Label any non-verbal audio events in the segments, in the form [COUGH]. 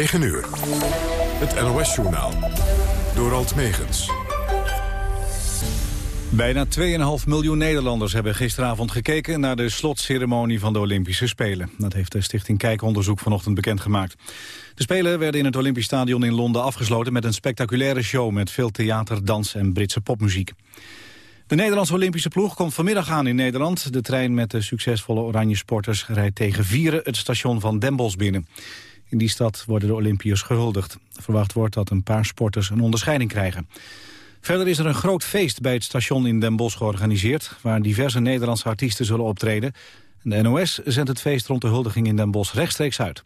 9 uur. Het NOS-journaal. Door Alt Megens. Bijna 2,5 miljoen Nederlanders hebben gisteravond gekeken... naar de slotceremonie van de Olympische Spelen. Dat heeft de Stichting Kijkonderzoek vanochtend bekendgemaakt. De Spelen werden in het Olympisch Stadion in Londen afgesloten... met een spectaculaire show met veel theater, dans en Britse popmuziek. De Nederlandse Olympische ploeg komt vanmiddag aan in Nederland. De trein met de succesvolle oranje sporters rijdt tegen vieren het station van Den binnen. In die stad worden de Olympiërs gehuldigd. Verwacht wordt dat een paar sporters een onderscheiding krijgen. Verder is er een groot feest bij het station in Den Bosch georganiseerd... waar diverse Nederlandse artiesten zullen optreden. De NOS zendt het feest rond de huldiging in Den Bosch rechtstreeks uit.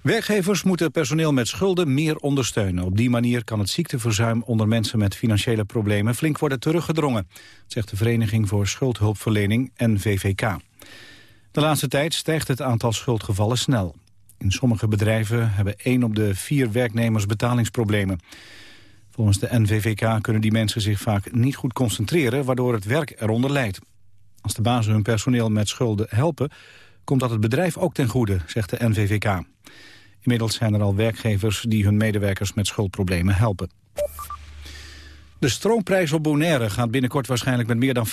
Werkgevers moeten personeel met schulden meer ondersteunen. Op die manier kan het ziekteverzuim onder mensen met financiële problemen flink worden teruggedrongen, zegt de Vereniging voor Schuldhulpverlening NVVK. De laatste tijd stijgt het aantal schuldgevallen snel. In sommige bedrijven hebben één op de vier werknemers betalingsproblemen. Volgens de NVVK kunnen die mensen zich vaak niet goed concentreren... waardoor het werk eronder leidt. Als de bazen hun personeel met schulden helpen... komt dat het bedrijf ook ten goede, zegt de NVVK. Inmiddels zijn er al werkgevers die hun medewerkers met schuldproblemen helpen. De stroomprijs op Bonaire gaat binnenkort waarschijnlijk met meer dan 50%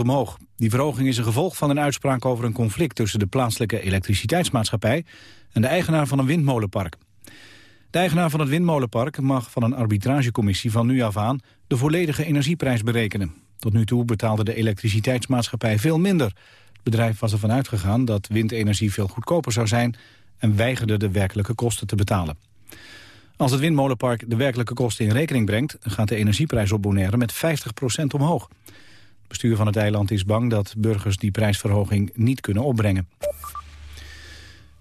omhoog. Die verhoging is een gevolg van een uitspraak over een conflict tussen de plaatselijke elektriciteitsmaatschappij en de eigenaar van een windmolenpark. De eigenaar van het windmolenpark mag van een arbitragecommissie van nu af aan de volledige energieprijs berekenen. Tot nu toe betaalde de elektriciteitsmaatschappij veel minder. Het bedrijf was ervan uitgegaan dat windenergie veel goedkoper zou zijn en weigerde de werkelijke kosten te betalen. Als het windmolenpark de werkelijke kosten in rekening brengt... gaat de energieprijs op Bonaire met 50% omhoog. Het bestuur van het eiland is bang dat burgers die prijsverhoging niet kunnen opbrengen.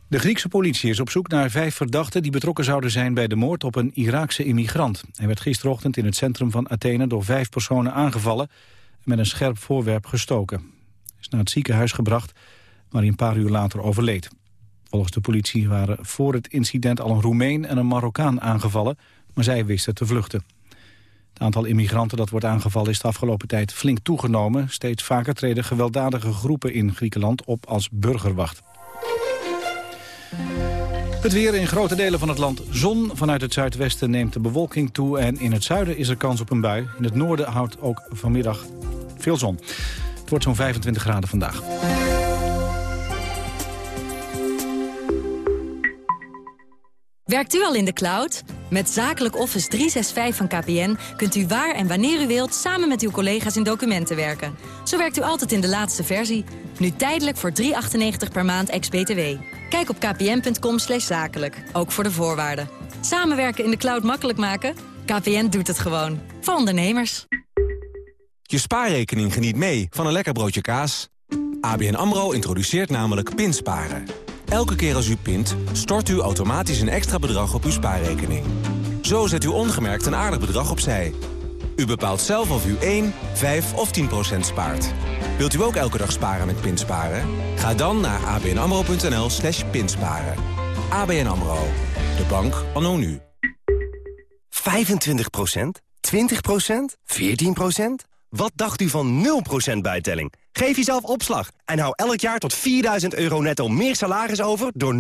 De Griekse politie is op zoek naar vijf verdachten die betrokken zouden zijn bij de moord op een Iraakse immigrant. Hij werd gisterochtend in het centrum van Athene door vijf personen aangevallen en met een scherp voorwerp gestoken. Hij is naar het ziekenhuis gebracht waar hij een paar uur later overleed. Volgens de politie waren voor het incident al een Roemeen en een Marokkaan aangevallen, maar zij wisten te vluchten. Het aantal immigranten dat wordt aangevallen is de afgelopen tijd flink toegenomen. Steeds vaker treden gewelddadige groepen in Griekenland op als burgerwacht. Het weer in grote delen van het land zon. Vanuit het zuidwesten neemt de bewolking toe en in het zuiden is er kans op een bui. In het noorden houdt ook vanmiddag veel zon. Het wordt zo'n 25 graden vandaag. Werkt u al in de cloud? Met Zakelijk Office 365 van KPN kunt u waar en wanneer u wilt... samen met uw collega's in documenten werken. Zo werkt u altijd in de laatste versie. Nu tijdelijk voor 3,98 per maand ex-BTW. Kijk op kpn.com zakelijk, ook voor de voorwaarden. Samenwerken in de cloud makkelijk maken? KPN doet het gewoon. Voor ondernemers. Je spaarrekening geniet mee van een lekker broodje kaas. ABN AMRO introduceert namelijk pinsparen... Elke keer als u pint, stort u automatisch een extra bedrag op uw spaarrekening. Zo zet u ongemerkt een aardig bedrag opzij. U bepaalt zelf of u 1, 5 of 10 procent spaart. Wilt u ook elke dag sparen met Pinsparen? Ga dan naar abnamro.nl slash pinsparen. ABN AMRO, de bank anno nu. 25 procent? 20 procent? 14 procent? Wat dacht u van 0% bijtelling? Geef jezelf opslag en hou elk jaar tot 4000 euro netto meer salaris over... door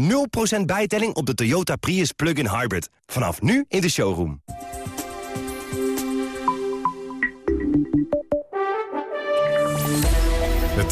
0% bijtelling op de Toyota Prius Plug-in Hybrid. Vanaf nu in de showroom.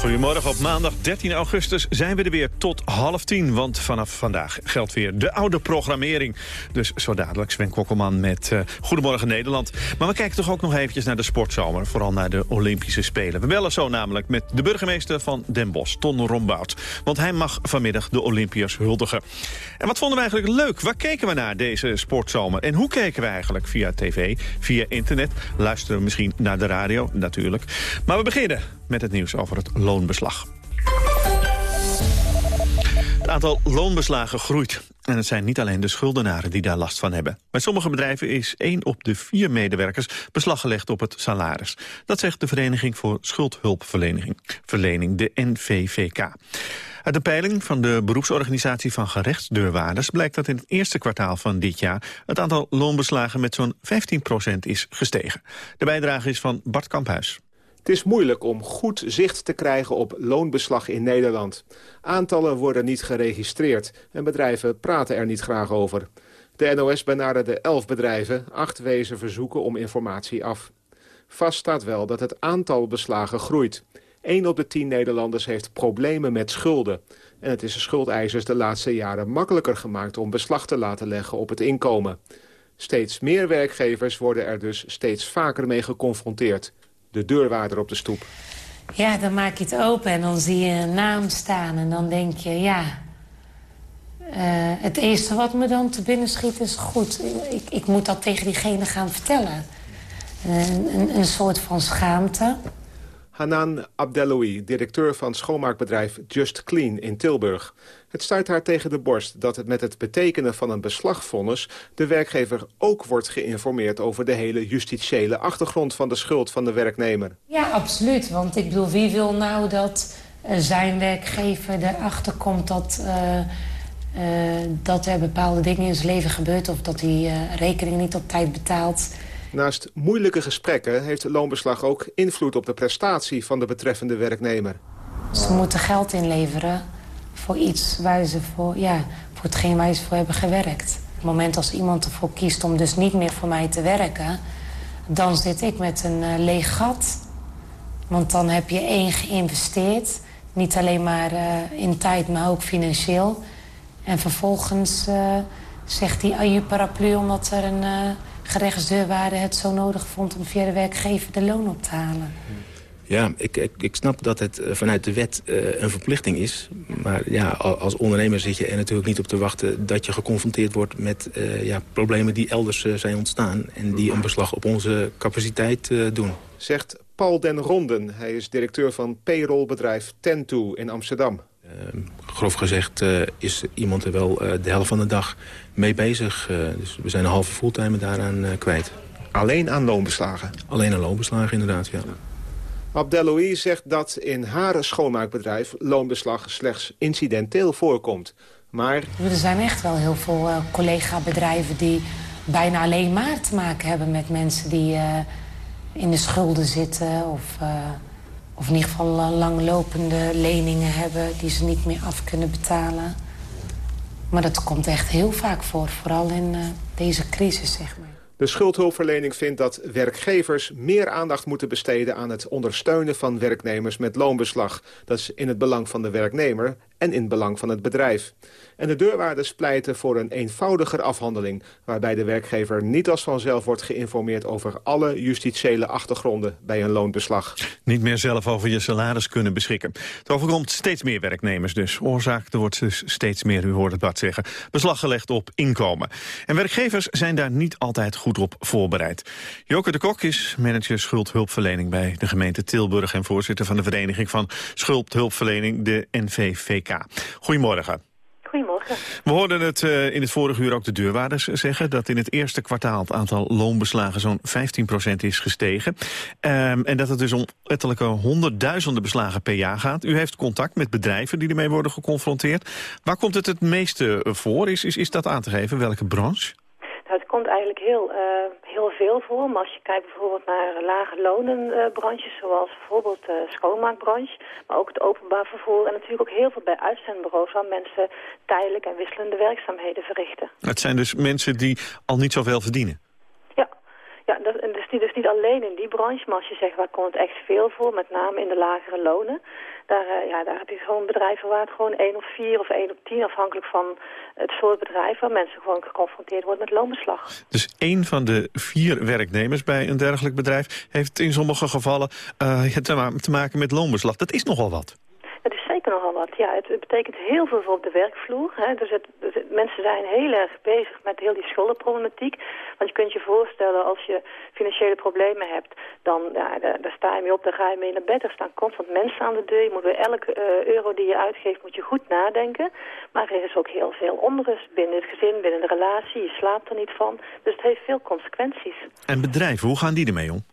Goedemorgen, op maandag 13 augustus zijn we er weer tot half tien. Want vanaf vandaag geldt weer de oude programmering. Dus zo dadelijk Sven Kokkelman met uh, Goedemorgen Nederland. Maar we kijken toch ook nog eventjes naar de sportzomer. Vooral naar de Olympische Spelen. We bellen zo namelijk met de burgemeester van Den Bosch, Ton Rombout. Want hij mag vanmiddag de Olympiërs huldigen. En wat vonden we eigenlijk leuk? Waar keken we naar deze sportzomer? En hoe keken we eigenlijk? Via tv, via internet? Luisteren we misschien naar de radio? Natuurlijk. Maar we beginnen met het nieuws over het Het aantal loonbeslagen groeit. En het zijn niet alleen de schuldenaren die daar last van hebben. Bij sommige bedrijven is één op de vier medewerkers beslag gelegd op het salaris. Dat zegt de Vereniging voor Schuldhulpverlening, verlening, de NVVK. Uit de peiling van de beroepsorganisatie van gerechtsdeurwaarders... blijkt dat in het eerste kwartaal van dit jaar... het aantal loonbeslagen met zo'n 15% is gestegen. De bijdrage is van Bart Kamphuis. Het is moeilijk om goed zicht te krijgen op loonbeslag in Nederland. Aantallen worden niet geregistreerd en bedrijven praten er niet graag over. De NOS benaderde elf bedrijven, acht wezen verzoeken om informatie af. Vast staat wel dat het aantal beslagen groeit. 1 op de 10 Nederlanders heeft problemen met schulden. En het is de schuldeisers de laatste jaren makkelijker gemaakt... om beslag te laten leggen op het inkomen. Steeds meer werkgevers worden er dus steeds vaker mee geconfronteerd. De deurwaarder op de stoep. Ja, dan maak je het open en dan zie je een naam staan. En dan denk je, ja... Uh, het eerste wat me dan te binnen schiet is... goed, ik, ik moet dat tegen diegene gaan vertellen. Een, een, een soort van schaamte. Hanan Abdeloui, directeur van schoonmaakbedrijf Just Clean in Tilburg. Het stuit haar tegen de borst dat het met het betekenen van een beslagvonnis... de werkgever ook wordt geïnformeerd over de hele justitiële achtergrond van de schuld van de werknemer. Ja, absoluut. Want ik bedoel, wie wil nou dat uh, zijn werkgever erachter komt dat... Uh, uh, dat er bepaalde dingen in zijn leven gebeurt... of dat hij rekening niet op tijd betaalt... Naast moeilijke gesprekken heeft loonbeslag ook invloed op de prestatie van de betreffende werknemer. Ze moeten geld inleveren voor iets waar ze voor, ja, voor hetgeen waar ze voor hebben gewerkt. Op het moment als iemand ervoor kiest om dus niet meer voor mij te werken... dan zit ik met een uh, leeg gat. Want dan heb je één geïnvesteerd. Niet alleen maar uh, in tijd, maar ook financieel. En vervolgens uh, zegt die aju paraplu omdat er een gerechtsdeurwaarde het zo nodig vond... om via de werkgever de loon op te halen. Ja, ik, ik, ik snap dat het eh, vanuit de wet uh, een verplichting is. Maar ja, als ondernemer zit je er natuurlijk niet op te wachten... dat je geconfronteerd wordt met uh, ja, problemen die elders uh, zijn ontstaan... en die een beslag op onze capaciteit doen. Zegt Paul den Ronden. Hij is directeur van payrollbedrijf Tentu in Amsterdam. Uh, grof gezegd uh, is iemand er wel uh, de helft van de dag mee bezig. dus we zijn een halve fulltime daaraan kwijt. Alleen aan loonbeslagen? Alleen aan loonbeslagen, inderdaad, ja. Abdeloui zegt dat in haar schoonmaakbedrijf loonbeslag slechts incidenteel voorkomt. Maar... Er zijn echt wel heel veel collega-bedrijven die bijna alleen maar te maken hebben met mensen die in de schulden zitten of of in ieder geval langlopende leningen hebben die ze niet meer af kunnen betalen. Maar dat komt echt heel vaak voor, vooral in uh, deze crisis, zeg maar. De schuldhulpverlening vindt dat werkgevers meer aandacht moeten besteden aan het ondersteunen van werknemers met loonbeslag. Dat is in het belang van de werknemer en in belang van het bedrijf. En de deurwaarders pleiten voor een eenvoudiger afhandeling... waarbij de werkgever niet als vanzelf wordt geïnformeerd... over alle justitiële achtergronden bij een loonbeslag. Niet meer zelf over je salaris kunnen beschikken. Het overkomt steeds meer werknemers dus. Oorzaak, er wordt dus steeds meer, u hoort het Bart zeggen... beslag gelegd op inkomen. En werkgevers zijn daar niet altijd goed op voorbereid. Joke de Kok is manager schuldhulpverlening bij de gemeente Tilburg... en voorzitter van de Vereniging van Schuldhulpverlening, de NVVK. Goedemorgen. Goedemorgen. We hoorden het uh, in het vorige uur ook de deurwaarders zeggen... dat in het eerste kwartaal het aantal loonbeslagen zo'n 15% is gestegen. Um, en dat het dus om ettelijke honderdduizenden beslagen per jaar gaat. U heeft contact met bedrijven die ermee worden geconfronteerd. Waar komt het het meeste voor? Is, is, is dat aan te geven? Welke branche? Nou, het komt eigenlijk heel, uh, heel veel voor. Maar als je kijkt bijvoorbeeld naar lage lonenbranches, zoals bijvoorbeeld de uh, schoonmaakbranche, maar ook het openbaar vervoer en natuurlijk ook heel veel bij uitzendbureaus waar mensen tijdelijk en wisselende werkzaamheden verrichten. Het zijn dus mensen die al niet zoveel verdienen? Ja, ja dat, niet, dus niet alleen in die branche, maar als je zegt waar komt het echt veel voor, met name in de lagere lonen, daar, uh, ja, daar heb je gewoon bedrijven waar het gewoon 1 of 4 of 1 op 10, afhankelijk van het soort bedrijf, waar mensen gewoon geconfronteerd worden met loonbeslag. Dus één van de vier werknemers bij een dergelijk bedrijf heeft in sommige gevallen ma te maken met loonbeslag. Dat is nogal wat. Nogal wat. Ja, het, betekent heel veel voor op de werkvloer. Hè. Dus, mensen zijn heel erg bezig met heel die schuldenproblematiek. Want je kunt je voorstellen, als je financiële problemen hebt... dan daar, daar sta je mee op, dan ga je mee naar bed. Er staan constant mensen aan de deur. Je moet bij elke uh, euro die je uitgeeft, moet je goed nadenken. Maar er is ook heel veel onrust binnen het gezin, binnen de relatie. Je slaapt er niet van. Dus het heeft veel consequenties. En bedrijven, hoe gaan die ermee om?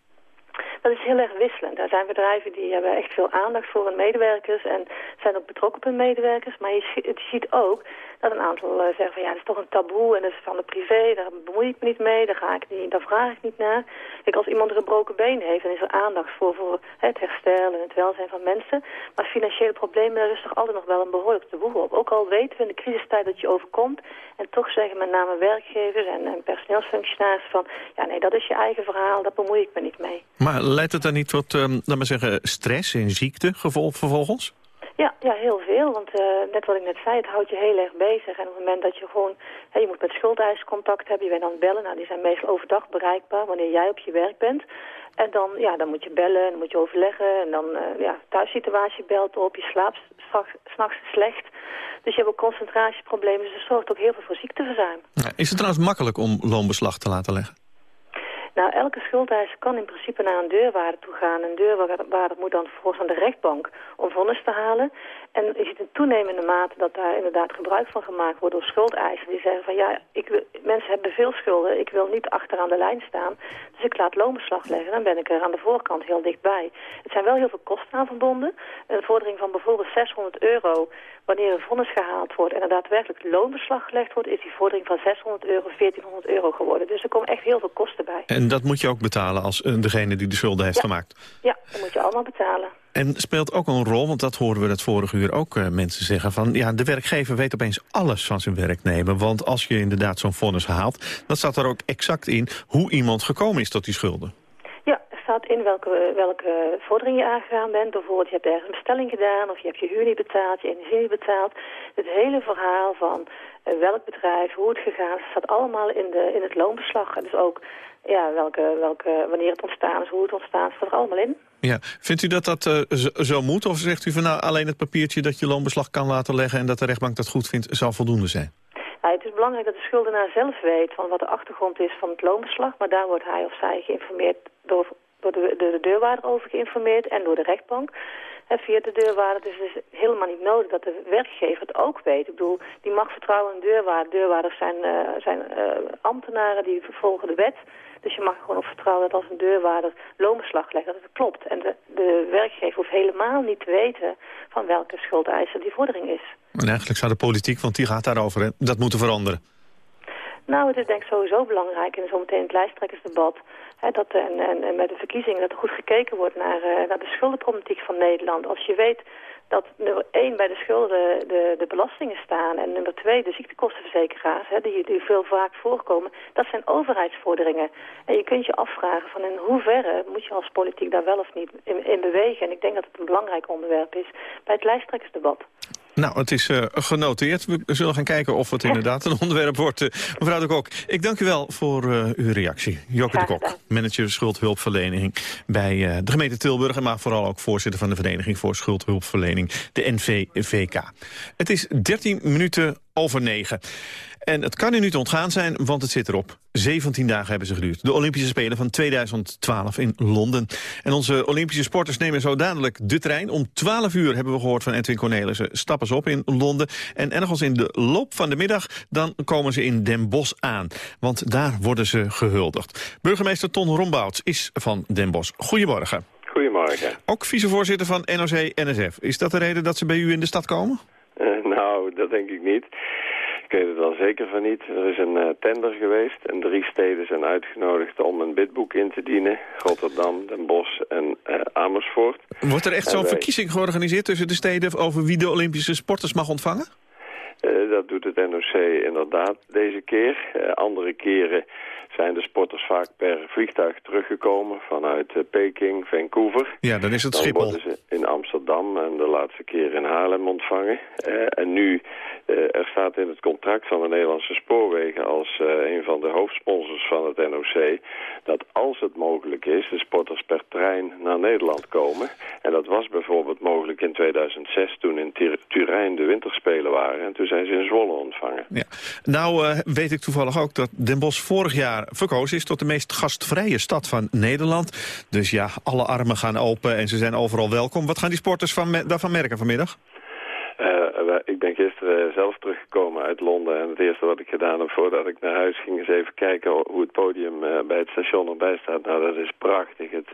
Dat is heel erg wisselend. Er zijn bedrijven die hebben echt veel aandacht voor hun medewerkers en zijn ook betrokken hun medewerkers. Maar je, je ziet ook dat een aantal uh, zeggen van ja, dat is toch een taboe en dat is van de privé, daar bemoei ik me niet mee, daar, ga ik niet, daar vraag ik niet naar. Kijk, als iemand een gebroken been heeft, dan is er aandacht voor, voor het herstel en het welzijn van mensen. Maar financiële problemen, daar is toch altijd nog wel een behoorlijk taboe op. Ook al weten we in de crisistijd dat je overkomt en toch zeggen met name werkgevers en, en personeelsfunctionarissen van ja nee, dat is je eigen verhaal, daar bemoei ik me niet mee. Maar leidt het dan niet tot, um, laat maar zeggen, stress en ziekte gevolg vervolgens? Ja, ja, heel veel. Want uh, net wat ik net zei, het houdt je heel erg bezig. En op het moment dat je gewoon... Hè, je moet met schuldeisers contact hebben, je bent aan het bellen. Nou, die zijn meestal overdag bereikbaar wanneer jij op je werk bent. En dan, ja, dan moet je bellen en dan moet je overleggen. En dan, uh, ja, thuissituatie belt op, je slaapt s'nachts slecht. Dus je hebt ook concentratieproblemen. Dus dat zorgt ook heel veel voor ziekteverzuim. Is het trouwens makkelijk om loonbeslag te laten leggen? Nou, elke schuldeiser kan in principe naar een deurwaarde toe gaan. Een deurwaarde moet dan vervolgens aan de rechtbank om vonnis te halen. En je ziet in toenemende mate dat daar inderdaad gebruik van gemaakt wordt door schuldeisers. Die zeggen van ja, ik wil, mensen hebben veel schulden, ik wil niet achteraan de lijn staan. Dus ik laat loonbeslag leggen, dan ben ik er aan de voorkant heel dichtbij. Het zijn wel heel veel kosten aan verbonden. Een vordering van bijvoorbeeld 600 euro wanneer een vonnis gehaald wordt en er daadwerkelijk loonbeslag gelegd wordt, is die vordering van 600 euro 1400 euro geworden. Dus er komen echt heel veel kosten bij. En dat moet je ook betalen als uh, degene die de schulden heeft gemaakt? Ja, dat moet je allemaal betalen. En speelt ook een rol, want dat hoorden we het vorige uur ook uh, mensen zeggen... van ja, de werkgever weet opeens alles van zijn werknemer. Want als je inderdaad zo'n vonnis haalt... dan staat er ook exact in hoe iemand gekomen is tot die schulden. Ja, staat in welke, welke vordering je aangegaan bent. Bijvoorbeeld, je hebt ergens een bestelling gedaan... of je hebt je huur niet betaald, je energie niet betaald. Het hele verhaal van uh, welk bedrijf, hoe het gegaan is... staat allemaal in, de, in het loonbeslag. Dus ook ja, welke, welke, wanneer het ontstaan is, hoe het ontstaan is, staat er allemaal in. Ja. Vindt u dat dat uh, zo, zo, moet? Of zegt u van nou alleen het papiertje dat je loonbeslag kan laten leggen... en dat de rechtbank dat goed vindt, zal voldoende zijn? Nou, het is belangrijk dat de schuldenaar zelf weet van wat de achtergrond is van het loonbeslag. Maar daar wordt hij of zij geïnformeerd door, door de, de, de deurwaarder over geïnformeerd en door de rechtbank. En via de deurwaarder. Dus het is helemaal niet nodig dat de werkgever het ook weet. Ik bedoel, die mag vertrouwen in deurwaarder. Deurwaarders zijn, uh, zijn uh, ambtenaren die vervolgen de wet. Dus je mag gewoon op vertrouwen dat als een deurwaarder loonbeslag legt, dat het klopt. En de, de werkgever hoeft helemaal niet te weten van welke schuldeiser die vordering is. En eigenlijk zou de politiek, want die gaat daarover, hè, dat moeten veranderen. Nou, het is denk ik sowieso belangrijk, en zometeen het lijsttrekkersdebat, hè, dat, en, en, en met de verkiezingen, dat er goed gekeken wordt naar, uh, naar de schuldenproblematiek van Nederland. Als je weet dat nummer één bij de schulden de, de belastingen staan... en nummer twee de ziektekostenverzekeraars, die, die veel vaak voorkomen... dat zijn overheidsvorderingen. En je kunt je afvragen van in hoeverre moet je als politiek daar wel of niet in, in bewegen. En ik denk dat het een belangrijk onderwerp is bij het lijsttrekkersdebat. Nou, het is uh, genoteerd. We zullen gaan kijken of het inderdaad een [LAUGHS] onderwerp wordt. Uh, mevrouw de Kok, ik dank u wel voor uh, uw reactie. Joke de Kok, manager schuldhulpverlening bij de gemeente Tilburg... maar vooral ook voorzitter van de Vereniging voor Schuldhulpverlening, de NVVK. Het is 13 minuten over negen. En het kan u niet ontgaan zijn, want het zit erop. 17 dagen hebben ze geduurd. De Olympische Spelen van 2012 in Londen. En onze Olympische sporters nemen zo dadelijk de trein. Om 12 uur hebben we gehoord van Edwin Cornelissen. Stappen ze op in Londen. En ergens in de loop van de middag, dan komen ze in Den Bosch aan. Want daar worden ze gehuldigd. Burgemeester Ton Rombouts is van Den Bosch. Goedemorgen. Goedemorgen. Ook vicevoorzitter van NOC-NSF. Is dat de reden dat ze bij u in de stad komen? Nou, dat denk ik niet. Ik weet het wel zeker van niet. Er is een uh, tender geweest en drie steden zijn uitgenodigd om een bidboek in te dienen. Rotterdam, Den Bosch en uh, Amersfoort. Wordt er echt zo'n wij... verkiezing georganiseerd tussen de steden over wie de Olympische sporters mag ontvangen? Uh, dat doet het NOC inderdaad deze keer. andere keren zijn de sporters vaak per vliegtuig teruggekomen vanuit uh, Peking, Vancouver. Ja, dan is het dan Schiphol. worden ze in Amsterdam en de laatste keer in Haarlem ontvangen. Uh, en nu, uh, er staat in het contract van de Nederlandse Spoorwegen als een van de hoofdsponsors van het NOC... dat als het mogelijk is, de sporters per trein naar Nederland komen. En dat was bijvoorbeeld mogelijk in 2006 toen in Turijn de winterspelen waren. En toen zijn ze in Zwolle ontvangen. Ja. Nou weet ik toevallig ook dat Den Bosch vorig jaar verkozen is tot de meest gastvrije stad van Nederland. Dus ja, alle armen gaan open en ze zijn overal welkom. Wat gaan die sporters van, daarvan merken vanmiddag? ik ben gisteren zelf teruggekomen uit Londen en het eerste wat ik gedaan heb voordat ik naar huis ging is even kijken hoe het podium bij het station erbij staat. Nou, dat is prachtig. Het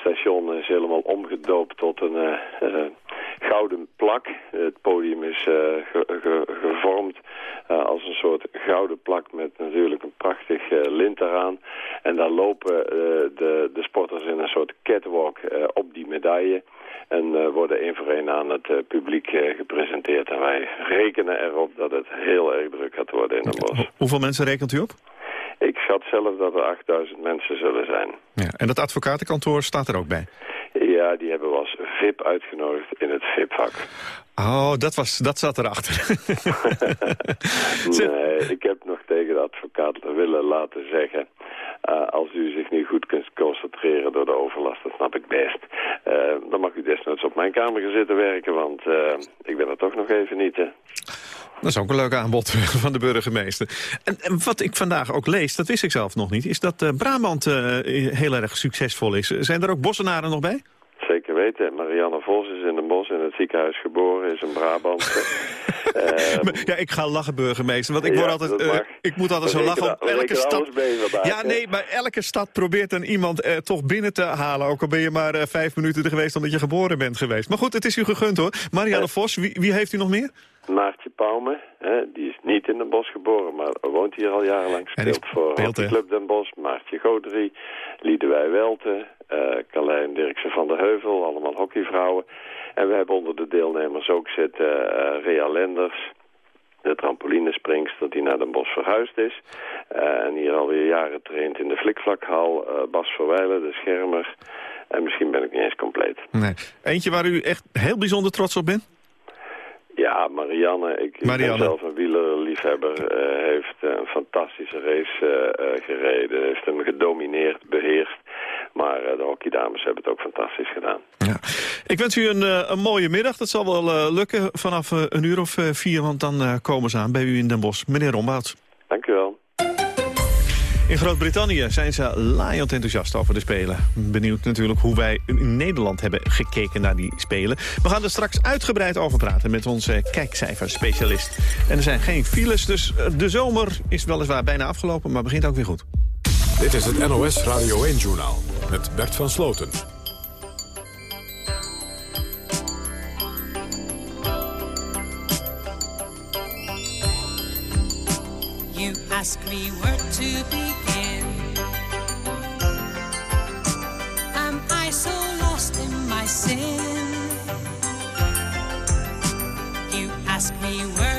station is helemaal omgedoopt tot een gouden plak. Het podium is gevormd als een soort gouden plak met natuurlijk een prachtig lint eraan. En daar lopen de, de sporters in een soort catwalk op die medaille. En worden één voor één aan het publiek gepresenteerd. En wij rekenen erop dat het heel erg druk gaat worden in de bos. Hoeveel mensen rekent u op? Ik schat zelf dat er 8000 mensen zullen zijn. Ja, en dat advocatenkantoor staat er ook bij? Ja, die hebben we als VIP uitgenodigd in het VIP-vak. Oh, dat, was, dat zat erachter. [LAUGHS] [LAUGHS] [LAUGHS] nee, ik heb nog tegen de advocaat willen laten zeggen... Uh, als u zich niet goed kunt concentreren door de overlast, dat snap ik best. Uh, dan mag u desnoods op mijn kamer gaan zitten werken, want uh, ik ben er toch nog even niet, hè. Dat is ook een leuk aanbod [LAUGHS] van de burgemeester. En, en, wat ik vandaag ook lees, dat wist ik zelf nog niet... is dat Brabant heel erg succesvol is. Zijn er ook Bossenaren nog bij? Zeker weten. Marianne Vos is in Den Bosch in het ziekenhuis geboren, is een Brabant. [LAUGHS] um, ja, ik ga lachen, burgemeester, want ik, word altijd, uh, ik moet altijd zo lachen. Op elke stad, ja, nee, maar elke stad probeert dan iemand uh, toch binnen te halen. Ook al ben je maar uh, vijf minuten er geweest omdat je geboren bent geweest. Maar goed, het is u gegund hoor. Marianne Vos, wie, wie heeft u nog meer? Maartje Pauwme, hè, die is niet in Den Bosch geboren, maar woont hier al jarenlang. Speelt voor de Club Den Bosch, Maartje Godrie, Liedewij Welte, uh, Carlijn Dirksen van der Heuvel, allemaal hockeyvrouwen. En we hebben onder de deelnemers ook zitten uh, Rea Lenders, de trampolinespringster die naar Den Bosch verhuisd is. Uh, en hier alweer jaren traint in de flikvlakhal. Uh, Bas Verwijlen, de schermer. En misschien ben ik niet eens compleet. Nee. Eentje waar u echt heel bijzonder trots op bent? Ja, Marianne. Ik, Marianne. ben zelf een wielerliefhebber. Uh, heeft een fantastische race uh, gereden. Heeft hem gedomineerd, beheerst. Maar de hockeydames hebben het ook fantastisch gedaan. Ja. Ik wens u een, een mooie middag. Dat zal wel lukken vanaf een uur of vier, want dan komen ze aan bij u in Den Bosch. Meneer Rombouts. Dank u wel. In Groot-Brittannië zijn ze laaiend enthousiast over de Spelen. Benieuwd natuurlijk hoe wij in Nederland hebben gekeken naar die Spelen. We gaan er straks uitgebreid over praten met onze kijkcijferspecialist. En er zijn geen files, dus de zomer is weliswaar bijna afgelopen... maar begint ook weer goed. Dit is het NOS Radio 1-journaal met Bert van Sloten. Ask me where to begin. Am I so lost in my sin? You ask me where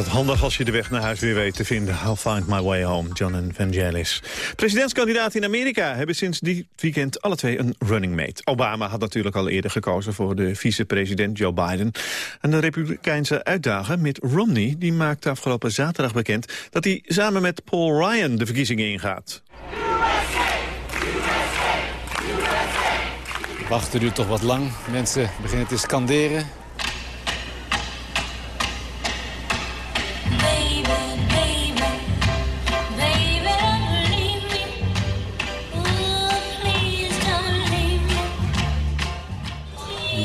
altijd handig als je de weg naar huis weer weet te vinden. I'll find my way home, John en Vangelis. Presidentskandidaten in Amerika hebben sinds dit weekend alle twee een running mate. Obama had natuurlijk al eerder gekozen voor de vicepresident Joe Biden. En de republikeinse uitdager Mitt Romney die maakte afgelopen zaterdag bekend... dat hij samen met Paul Ryan de verkiezingen ingaat. Wachten duurt toch wat lang. Mensen beginnen te scanderen.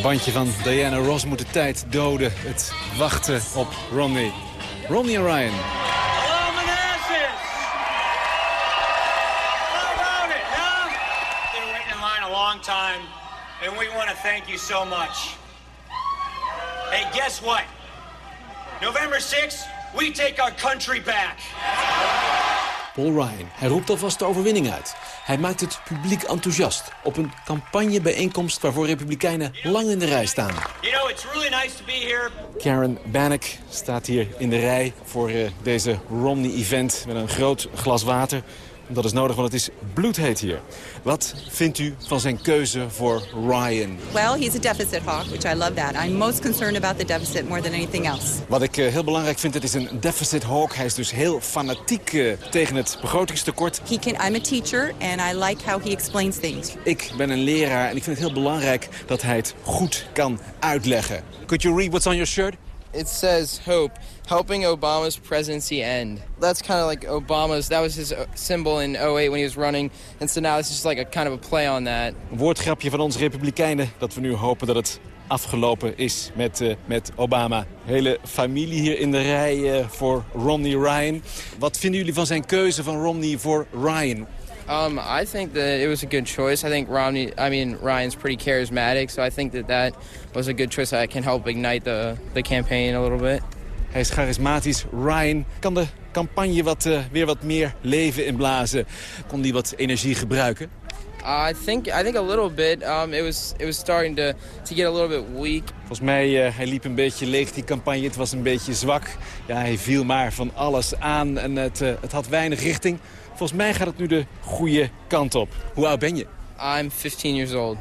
Bandje van Diana Ross moet de tijd doden. Het wachten op Romney. Romney en Ryan. Time, and we want to thank you so much. Hey, guess what? November 6th, we take our country back. Paul Ryan. Hij roept alvast de overwinning uit. Hij maakt het publiek enthousiast op een campagnebijeenkomst waarvoor republikeinen lang in de rij staan. You know, it's really nice to be here. Karen Bannock staat hier in de rij voor eh, deze Romney-event met een groot glas water. Dat is nodig, want het is bloedheet hier. Wat vindt u van zijn keuze voor Ryan? Well, he's a deficit hawk, which I love that. I'm most concerned about the deficit more than anything else. Wat ik eh, heel belangrijk vind, het is een deficit hawk. Hij is dus heel fanatiek eh, tegen het begrotingstekort. He can, I'm a teacher and I like how he explains things. Ik ben een leraar en ik vind het heel belangrijk dat hij het goed kan uitleggen. Could you read what's on your shirt? It says hope, helping Obama's presidency end. That's kind of like Obama's, that was his uh, symbol in 08 when he was running. And so now it's just like a kind of a play on that. Een woordgrapje van onze republikeinen dat we nu hopen dat het afgelopen is met, eh, met Obama. Hele familie hier in de rij eh, voor Romney Ryan. Wat vinden jullie van zijn keuze van Romney voor Ryan? Um, I think that it was a good choice. I think Romney, I mean, Ryan's pretty charismatic, so I think that that was a good choice that can help ignite the, the campaign a little bit. Hij is charismatisch. Ryan kan de campagne wat, eh, weer wat meer leven inblazen. Kon die wat energie gebruiken? Uh, I think I think a little bit. Um, it was it was starting to to get a little bit weak. Volgens mij, uh, hij liep een beetje leeg, die campagne. Het was een beetje zwak. Ja, hij viel maar van alles aan en het, uh, het had weinig richting. Volgens mij gaat het nu de goede kant op. Hoe oud ben je? I'm 15 years old.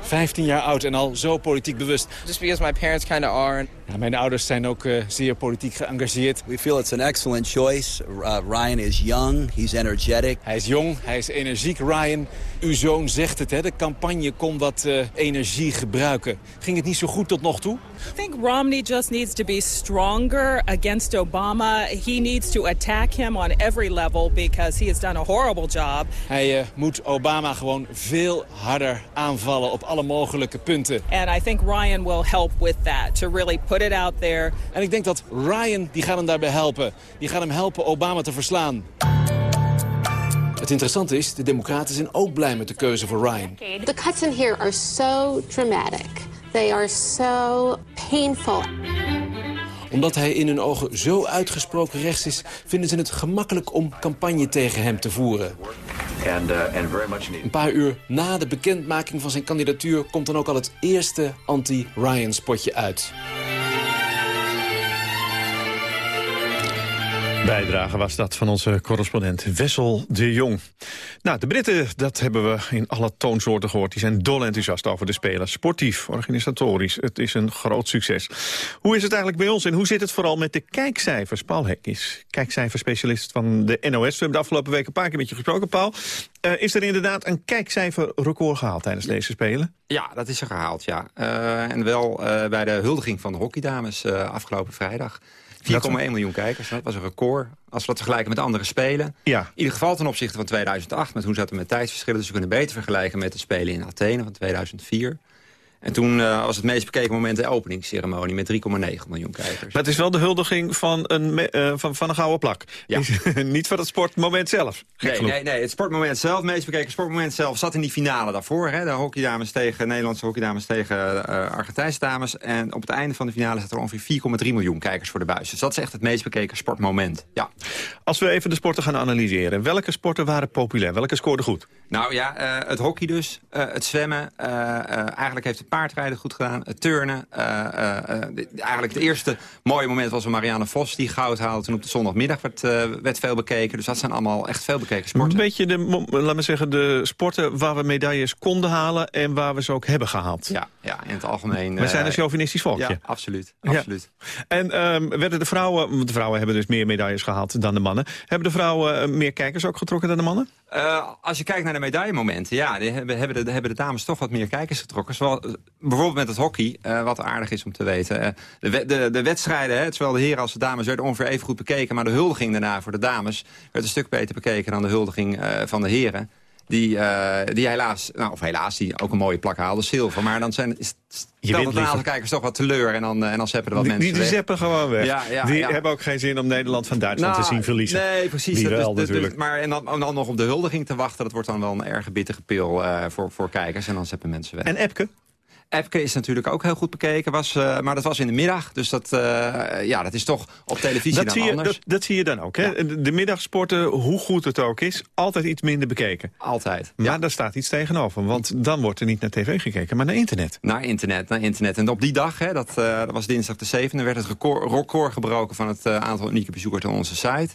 15 jaar oud en al zo politiek bewust. Just because my parents kind of are. Ja, mijn ouders zijn ook uh, zeer politiek geëngageerd. We feel it's an excellent choice. Uh, Ryan is young, he's energetic. Hij is jong, hij is energiek, Ryan. Uw zoon zegt het, hè, de campagne kon wat uh, energie gebruiken. Ging het niet zo goed tot nog toe? I think Romney just needs to be stronger against Obama. He needs to attack him on every level because he has done a horrible job. Hij moet Obama gewoon veel harder aanvallen op alle mogelijke punten. And I think Ryan will help with that, to really put it out there. En ik denk dat Ryan, die gaat hem daarbij helpen. Die gaat hem helpen Obama te verslaan. Het interessante is, de democraten zijn ook blij met de keuze voor Ryan. The cuts in here are so dramatic. They are so painful. Omdat hij in hun ogen zo uitgesproken rechts is... vinden ze het gemakkelijk om campagne tegen hem te voeren. And, uh, and very much Een paar uur na de bekendmaking van zijn kandidatuur... komt dan ook al het eerste anti-Ryan-spotje uit. Bijdrage was dat van onze correspondent Wessel de Jong. Nou, de Britten, dat hebben we in alle toonsoorten gehoord. Die zijn dol enthousiast over de Spelen. Sportief, organisatorisch, het is een groot succes. Hoe is het eigenlijk bij ons en hoe zit het vooral met de kijkcijfers? Paul Hek is kijkcijferspecialist van de NOS. We hebben de afgelopen week een paar keer met je gesproken, Paul. Uh, is er inderdaad een kijkcijferrecord gehaald tijdens deze Spelen? Ja, dat is er gehaald, ja. Uh, en wel uh, bij de huldiging van de hockeydames afgelopen vrijdag. 4,1 miljoen kijkers, dat was een record. Als we dat vergelijken met andere Spelen. Ja. In ieder geval ten opzichte van 2008. Met hoe zat het met tijdsverschillen. Dus we kunnen beter vergelijken met de Spelen in Athene van 2004. En toen uh, was het meest bekeken moment de openingsceremonie met 3,9 miljoen kijkers. Maar het is wel de huldiging van een, uh, van, van een gouden plak. Ja. [LAUGHS] Niet van het sportmoment zelf. Nee, nee, nee, het sportmoment zelf, het meest bekeken sportmoment zelf... zat in die finale daarvoor. Hè, de hockeydames tegen, Nederlandse hockeydames tegen uh, Argentijnse dames. En op het einde van de finale zat er ongeveer 4,3 miljoen kijkers voor de buis. Dus dat is echt het meest bekeken sportmoment. Ja. Als we even de sporten gaan analyseren. Welke sporten waren populair? Welke scoorden goed? Nou ja, het hockey dus. het zwemmen. eigenlijk heeft het paardrijden goed gedaan. Het turnen. eigenlijk het eerste mooie moment was Marianne Vos die goud haalde. Toen op de zondagmiddag werd, werd veel bekeken. Dus dat zijn allemaal echt veel bekeken sporten. Een beetje de, laat me zeggen, de sporten waar we medailles konden halen... en waar we ze ook hebben gehaald. Ja, ja in het algemeen. We zijn een chauvinistisch volkje. Ja, absoluut. absoluut. En um, werden de vrouwen, want de vrouwen hebben dus meer medailles gehaald dan de mannen. Hebben de vrouwen meer kijkers ook getrokken dan de mannen? Uh, als je kijkt naar de medaillemomenten, ja, die hebben, hebben, de, hebben de dames toch wat meer kijkers getrokken. Zoals, bijvoorbeeld met het hockey, uh, wat aardig is om te weten. Uh, de, de, de, wedstrijden, hè, zowel de heren als de dames, werden ongeveer even goed bekeken. Maar de huldiging daarna voor de dames werd een stuk beter bekeken dan de huldiging van de heren. Die, die helaas, nou, of helaas, die ook een mooie plak haalde, zilver. Maar dan zijn, stelt het aantal kijkers toch wat teleur en dan, en dan zeppen er wat die, mensen Die, die zeppen gewoon weg. Ja, ja, die ja. hebben ook geen zin om Nederland van Duitsland nou, te zien verliezen. Nee, precies. Dat, wel, dus, maar en dan, om dan nog op de huldiging te wachten, dat wordt dan wel een erge bittere pil uh, voor, voor kijkers. En dan zeppen mensen weg. En Epke? Epke is natuurlijk ook heel goed bekeken, was, uh, maar dat was in de middag. Dus dat, uh, ja, dat is toch op televisie dat dan zie je, anders. Dat, dat zie je dan ook. Hè? Ja. De middagsporten, hoe goed het ook is, altijd iets minder bekeken. Altijd. Maar ja. daar staat iets tegenover, want dan wordt er niet naar tv gekeken, maar naar internet. Naar internet, naar internet. En op die dag, hè, dat, uh, dat was dinsdag de 7e, werd het record, record gebroken van het aantal unieke bezoekers op onze site.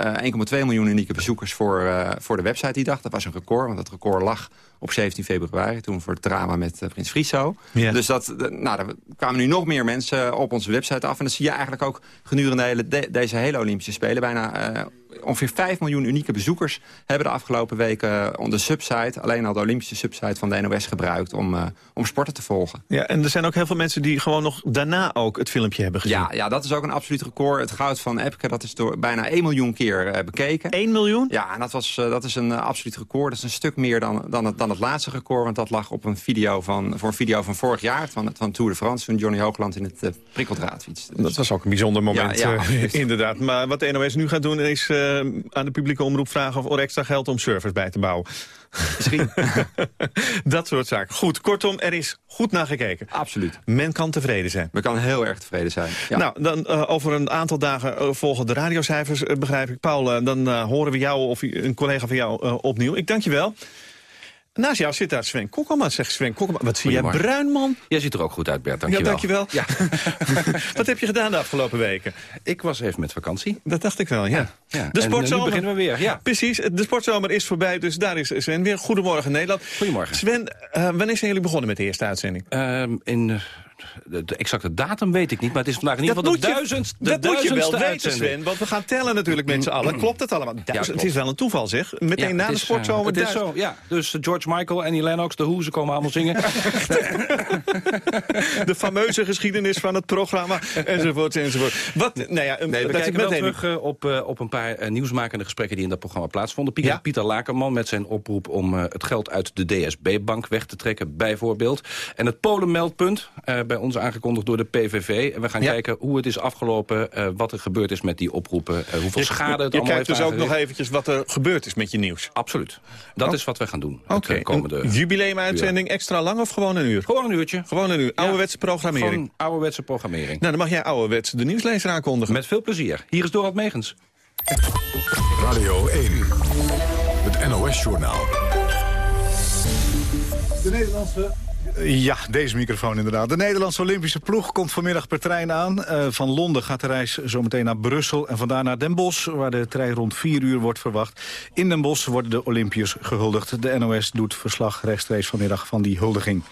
Uh, 1,2 miljoen unieke bezoekers voor, uh, voor de website die dag. Dat was een record, want dat record lag op 17 februari... toen voor het drama met uh, Prins Friso. Dus dat, nou, er kwamen nu nog meer mensen op onze website af. En dat zie je eigenlijk ook gedurende hele de, deze hele Olympische Spelen. Bijna ongeveer 5 miljoen unieke bezoekers... hebben de afgelopen weken on de subsite... alleen al de Olympische subsite van de NOS gebruikt... om, uh, om sporten te volgen. Ja, en er zijn ook heel veel mensen die gewoon nog daarna ook het filmpje hebben gezien. Ja, ja dat is ook een absoluut record. Het goud van Epke, dat is door bijna 1 miljoen keer uh, bekeken. 1 miljoen? Ja, en dat, was, uh, dat is een absoluut record. Dat is een stuk meer dan, dan, het, dan het laatste record. Want dat lag op een video van, voor een video van vorig jaar, van, van Tour de France. Toen Johnny Hoogland in het prikkeldraad fietste. Dus... Dat was ook een bijzonder moment, ja, ja, [LAUGHS] inderdaad. Maar wat de NOS nu gaat doen is aan de publieke omroep vragen... of er extra geld om servers bij te bouwen. Misschien. [LAUGHS] dat soort zaken. Goed, kortom, er is goed naar gekeken. Absoluut. Men kan tevreden zijn. Men kan heel erg tevreden zijn. Ja. Nou, dan uh, over een aantal dagen uh, volgen de radiocijfers, begrijp ik. Paul, dan horen we jou of een collega van jou opnieuw. Ik dank je wel. Naast jou zit daar Sven Kokkelman. Zegt Sven Kokkelman, wat zie jij bruin, man? Jij ziet er ook goed uit, Bert, dankjewel. Ja, dankjewel. [LAUGHS] Ja. wat heb je gedaan de afgelopen weken? Ik was even met vakantie. Dat dacht ik wel, ja. ja, ja. De sportzomer. nu beginnen we weer, ja. Precies, de sportzomer is voorbij, dus daar is Sven weer. Goedemorgen Nederland. Goedemorgen. Sven, uh, wanneer zijn jullie begonnen met de eerste uitzending? Uh, in... De, de, exacte datum weet ik niet, maar het is vandaag in ieder geval de duizendste de Dat moet je wel weten. Sven, want we gaan tellen natuurlijk met z'n allen. Klopt het allemaal? Duizend, ja, het is wel een toeval, zeg. Meteen ja, na de sportzomer. Uh, het is zo, ja. Dus George Michael, Annie Lennox, de Hoe, ze komen allemaal zingen. [LAUGHS] de fameuze geschiedenis van het programma, enzovoort, enzovoort. Wat, nou ja, nee, we dat kijken wel terug uh, op, uh, op een paar uh, nieuwsmakende gesprekken die in dat programma plaatsvonden. Pieter, ja? Pieter Lakerman met zijn oproep om het geld uit de DSB-bank weg te trekken, bijvoorbeeld. En het Polenmeldpunt, bij ons aangekondigd door de PVV. En we gaan ja. kijken hoe het is afgelopen, uh, wat er gebeurd is met die oproepen, uh, hoeveel je, schade het je allemaal kijkt dus ook nog eventjes wat er gebeurd is met je nieuws. Absoluut. Dat oh. is wat we gaan doen. Oké, okay. komende jubileumuitzending extra lang of gewoon een uur? Gewoon een uurtje. Gewoon een uur. Ouderwetse programmering. Gewoon ouderwetse programmering. Nou, dan mag jij ouderwets de nieuwslezer aankondigen. Met veel plezier. Hier is Dorald Megens. Radio 1. Het NOS-journaal. De Nederlandse ja, deze microfoon inderdaad. De Nederlandse Olympische ploeg komt vanmiddag per trein aan. Uh, van Londen gaat de reis zometeen naar Brussel en vandaar naar Den Bosch... waar de trein rond 4 uur wordt verwacht. In Den Bosch worden de Olympiërs gehuldigd. De NOS doet verslag rechtstreeks vanmiddag van die huldiging.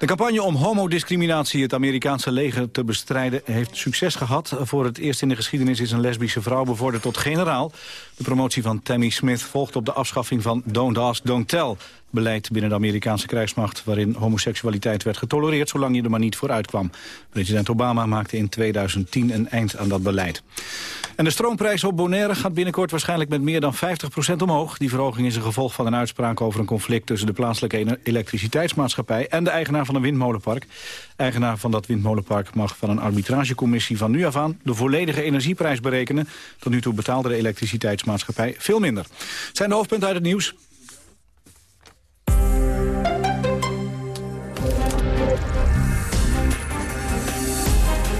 De campagne om homodiscriminatie het Amerikaanse leger te bestrijden heeft succes gehad. Voor het eerst in de geschiedenis is een lesbische vrouw bevorderd tot generaal. De promotie van Tammy Smith volgt op de afschaffing van Don't Ask, Don't Tell. Beleid binnen de Amerikaanse krijgsmacht waarin homoseksualiteit werd getolereerd zolang je er maar niet vooruit kwam. President Obama maakte in 2010 een eind aan dat beleid. En de stroomprijs op Bonaire gaat binnenkort waarschijnlijk met meer dan 50% omhoog. Die verhoging is een gevolg van een uitspraak over een conflict tussen de plaatselijke elektriciteitsmaatschappij en de eigenaar van een windmolenpark. Eigenaar van dat windmolenpark mag van een arbitragecommissie van nu af aan de volledige energieprijs berekenen. Tot nu toe betaalde de elektriciteitsmaatschappij veel minder. Zijn de hoofdpunten uit het nieuws.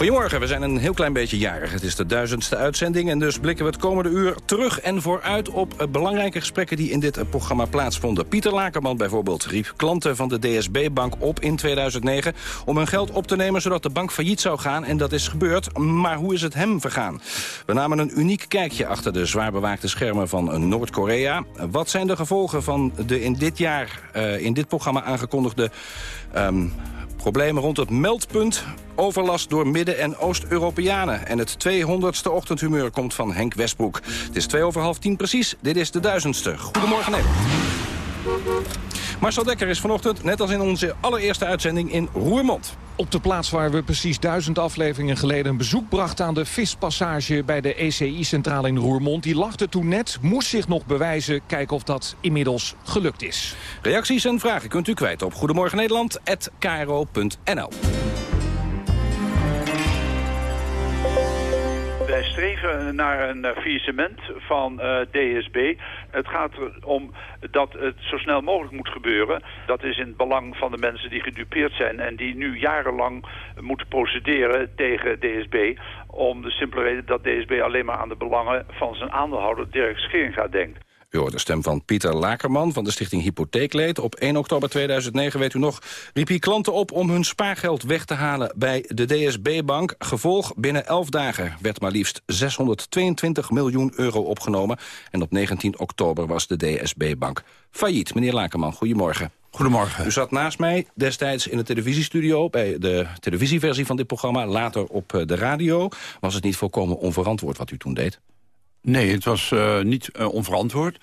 Goedemorgen, we zijn een heel klein beetje jarig. Het is de duizendste uitzending en dus blikken we het komende uur terug en vooruit op belangrijke gesprekken die in dit programma plaatsvonden. Pieter Lakerman bijvoorbeeld riep klanten van de DSB-bank op in 2009 om hun geld op te nemen zodat de bank failliet zou gaan en dat is gebeurd. Maar hoe is het hem vergaan? We namen een uniek kijkje achter de zwaar bewaakte schermen van Noord-Korea. Wat zijn de gevolgen van de in dit jaar in dit programma aangekondigde um, Problemen rond het meldpunt, overlast door Midden- en Oost-Europeanen. En het 200ste ochtendhumeur komt van Henk Westbroek. Het is twee over half tien precies, dit is de duizendste. Goedemorgen Nederland. Marcel Dekker is vanochtend, net als in onze allereerste uitzending, in Roermond. Op de plaats waar we precies duizend afleveringen geleden een bezoek brachten aan de vispassage bij de ECI-centrale in Roermond. Die lachte toen net, moest zich nog bewijzen, kijken of dat inmiddels gelukt is. Reacties en vragen kunt u kwijt op Goedemorgen streven naar een eh, faillissement van uh, DSB. Het gaat erom dat het zo snel mogelijk moet gebeuren. Dat is in het belang van de mensen die gedupeerd zijn... en die nu jarenlang moeten procederen tegen DSB... om de simpele reden dat DSB alleen maar aan de belangen van zijn aandeelhouder Dirk Scheringa denkt. U hoort de stem van Pieter Lakerman van de stichting Hypotheekleed. Op 1 oktober 2009, weet u nog, riep hij klanten op om hun spaargeld weg te halen bij de DSB-bank. Gevolg, binnen 11 dagen werd maar liefst 622 miljoen euro opgenomen. En op 19 oktober was de DSB-bank failliet. Meneer Lakerman, goedemorgen. Goedemorgen. U zat naast mij destijds in de televisiestudio... bij de televisieversie van dit programma, later op eh, de radio. Was het niet volkomen onverantwoord wat u toen deed? Nee, het was uh, niet uh, onverantwoord.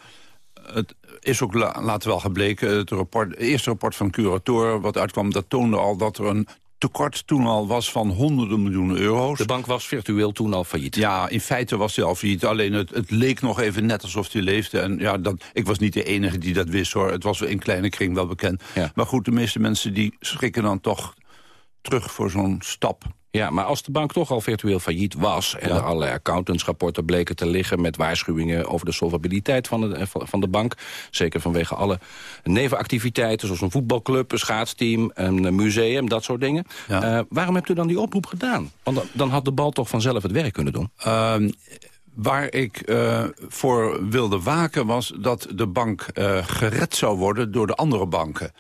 Het is ook la later wel gebleken. Het, rapport, het eerste rapport van Curator wat uitkwam... dat toonde al dat er een tekort toen al was van honderden miljoenen euro's. De bank was virtueel toen al failliet? Ja, in feite was hij al failliet. Alleen het, het leek nog even net alsof hij leefde. En ja, dat, ik was niet de enige die dat wist hoor. Het was in kleine kring wel bekend. Ja. Maar goed, de meeste mensen die schrikken dan toch terug voor zo'n stap. Ja, maar als de bank toch al virtueel failliet was... en ja. er allerlei accountantsrapporten bleken te liggen... met waarschuwingen over de solvabiliteit van de, van de bank... zeker vanwege alle nevenactiviteiten... zoals een voetbalclub, een schaatsteam, een museum, dat soort dingen. Ja. Uh, waarom hebt u dan die oproep gedaan? Want dan had de bal toch vanzelf het werk kunnen doen? Uh, Waar ik uh, voor wilde waken was dat de bank uh, gered zou worden door de andere banken.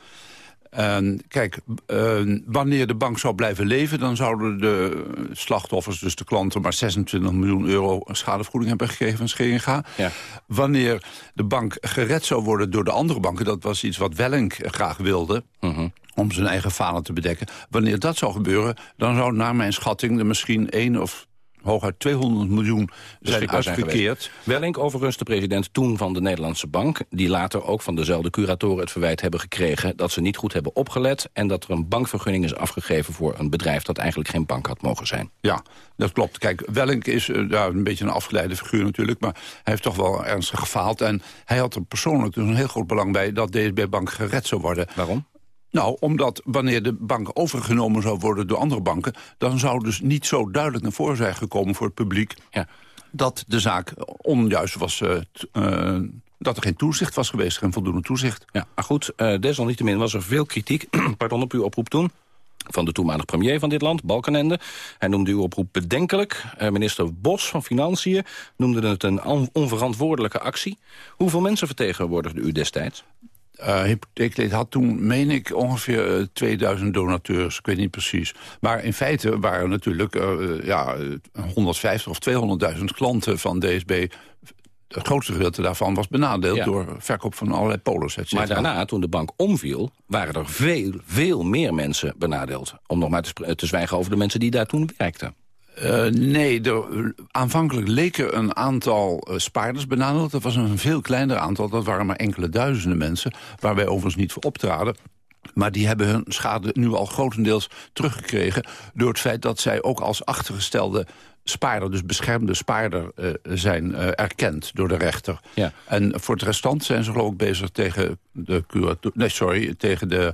En kijk, uh, wanneer de bank zou blijven leven... dan zouden de slachtoffers, dus de klanten... maar 26 miljoen euro schadevergoeding hebben gekregen van Scheringa. Ja. Wanneer de bank gered zou worden door de andere banken... dat was iets wat Wellink graag wilde... Uh -huh. om zijn eigen falen te bedekken. Wanneer dat zou gebeuren, dan zou naar mijn schatting... er misschien één of hooguit 200 miljoen zijn uitgekeerd. Wellink, overigens de president toen van de Nederlandse Bank... die later ook van dezelfde curatoren het verwijt hebben gekregen... dat ze niet goed hebben opgelet... en dat er een bankvergunning is afgegeven voor een bedrijf... dat eigenlijk geen bank had mogen zijn. Ja, dat klopt. Kijk, Wellink is uh, ja, een beetje een afgeleide figuur natuurlijk... maar hij heeft toch wel ernstig gefaald. En hij had er persoonlijk dus een heel groot belang bij... dat DSB-bank gered zou worden. Waarom? Nou, omdat wanneer de bank overgenomen zou worden door andere banken... dan zou dus niet zo duidelijk naar voren zijn gekomen voor het publiek... Ja. dat de zaak onjuist was... Uh, uh, dat er geen toezicht was geweest, geen voldoende toezicht. Ja, maar goed, uh, desalniettemin was er veel kritiek [CLEARS THROAT] pardon, op uw oproep toen van de toenmalig premier van dit land, Balkenende. Hij noemde uw oproep bedenkelijk. Uh, minister Bos van Financiën noemde het een on onverantwoordelijke actie. Hoeveel mensen vertegenwoordigde u destijds? Uh, Hypotheekleed had toen, meen ik, ongeveer uh, 2000 donateurs. Ik weet niet precies. Maar in feite waren natuurlijk uh, ja, 150 of 200.000 klanten van DSB... Het grootste gedeelte daarvan was benadeeld ja. door verkoop van allerlei polis. Et maar daarna, toen de bank omviel, waren er veel, veel meer mensen benadeeld. Om nog maar te, te zwijgen over de mensen die daar toen werkten. Uh, nee, er, aanvankelijk leken een aantal uh, spaarders benadeeld. Dat was een veel kleiner aantal, dat waren maar enkele duizenden mensen... waar wij overigens niet voor optraden. Maar die hebben hun schade nu al grotendeels teruggekregen... door het feit dat zij ook als achtergestelde spaarder, dus beschermde spaarder, uh, zijn uh, erkend door de rechter. Ja. En voor het restant zijn ze geloof ik bezig tegen de. Nee, sorry, tegen de,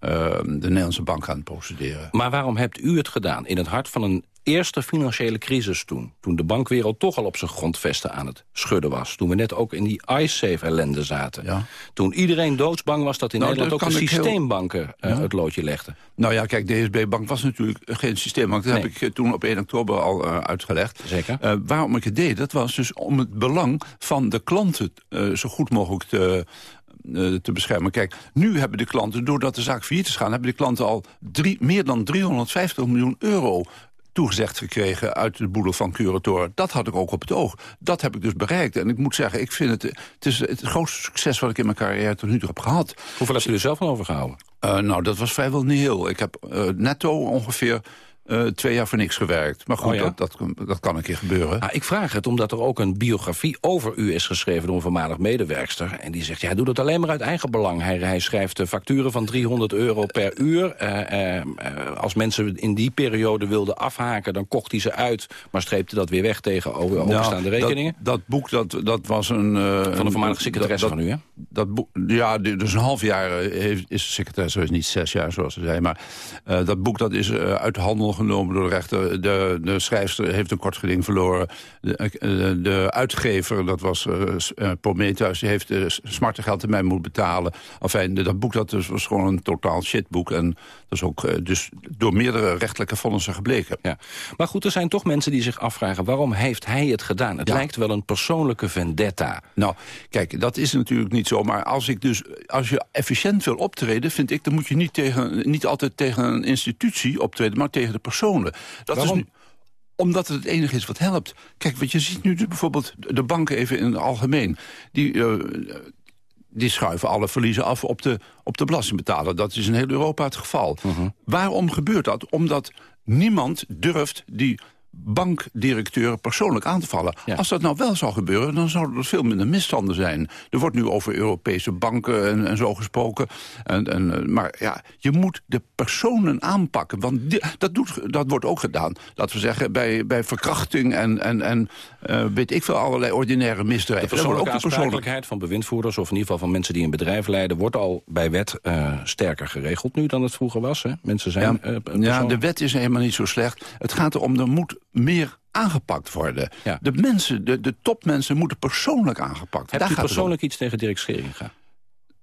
uh, de Nederlandse bank aan het procederen. Maar waarom hebt u het gedaan in het hart van een eerste financiële crisis toen. Toen de bankwereld toch al op zijn grondvesten aan het schudden was. Toen we net ook in die iSafe-ellende zaten. Ja. Toen iedereen doodsbang was dat in Nou, Nederland ook de heel- systeembanken eh, Ja. het loodje legden. Nou ja, kijk, DSB-bank was natuurlijk geen systeembank. Dat Nee. heb ik eh, toen op 1 oktober al eh, uitgelegd. Zeker. Waarom ik het deed, dat was dus om het belang van de klanten zo goed mogelijk te, te beschermen. Kijk, nu hebben de klanten, doordat de zaak failliet is gaan... hebben de klanten al drie, meer dan 350 miljoen euro toegezegd gekregen uit de boedel van Curator. Dat had ik ook op het oog. Dat heb ik dus bereikt. En ik moet zeggen, ik vind het, het is het grootste succes... wat ik in mijn carrière tot nu toe heb gehad. Hoeveel heb je er zelf van overgehouden? Eh, nou, dat was vrijwel niet heel. Ik heb eh, netto ongeveer eh, twee jaar voor niks gewerkt. Maar goed, Oh ja? dat, dat, dat kan een keer gebeuren. Nou, ik vraag het omdat er ook een biografie over u is geschreven... door een voormalig medewerkster. En die zegt, ja, hij doet het alleen maar uit eigen belang. Hij, hij schrijft facturen van 300 euro per uur. Eh, eh, als mensen in die periode wilden afhaken... dan kocht hij ze uit, maar streepte dat weer weg tegen over- openstaande Nou, rekeningen. Dat, dat boek, dat, dat was een... Van de voormalige secretaresse dat- van u, hè? Dat boek, ja, dus een half jaar heeft, is de secretaresse, niet zes jaar zoals ze zei. Maar dat boek dat is uit de genomen door de rechter. De, de schrijfster heeft een kort geding verloren. De, eh, de, de uitgever, dat was eh, S- eh, Prometheus, die heeft uh, smartengeld in mij moeten betalen. Enfin, dat boek dat dus was gewoon een totaal shitboek. En dat is ook eh, dus door meerdere rechtelijke vonnissen gebleken. Ja. Maar goed, er zijn toch mensen die zich afvragen... waarom heeft hij het gedaan? Het Ja. lijkt wel een persoonlijke vendetta. Nou, kijk, dat is natuurlijk niet zo. Maar als, ik dus, als je efficiënt wil optreden, vind ik... dan moet je niet, tegen, niet altijd tegen een institutie optreden, maar tegen de personen. Dat Waarom? Is nu, omdat het het enige is wat helpt. Kijk, wat je ziet nu bijvoorbeeld de banken even in het algemeen. Die, eh, die schuiven alle verliezen af op de, op de belastingbetaler. Dat is in heel Europa het geval. Mhm. Waarom gebeurt dat? Omdat niemand durft die bankdirecteuren persoonlijk aan te vallen. Ja. Als dat nou wel zou gebeuren, dan zouden er veel minder misstanden zijn. Er wordt nu over Europese banken en, en zo gesproken. En, en, eh, maar ja, je moet de personen aanpakken. Want dat, doet, dat wordt ook gedaan, laten we zeggen, bij, bij verkrachting... en, en, en eh, weet ik veel, allerlei ordinaire De misdrijven. Daar persoonlijke ook de persoonlijke aansprakelijkheid van bewindvoerders... of in ieder geval van mensen die een bedrijf leiden... wordt al bij wet eh, sterker geregeld nu dan het vroeger was. Hè? Mensen zijn... Ja, ja, de wet is helemaal niet zo slecht. Het gaat erom, er moet meer aangepakt worden. Ja. De mensen, de, de topmensen moeten persoonlijk aangepakt worden. Het om. persoonlijk iets tegen Dirk Scheringa?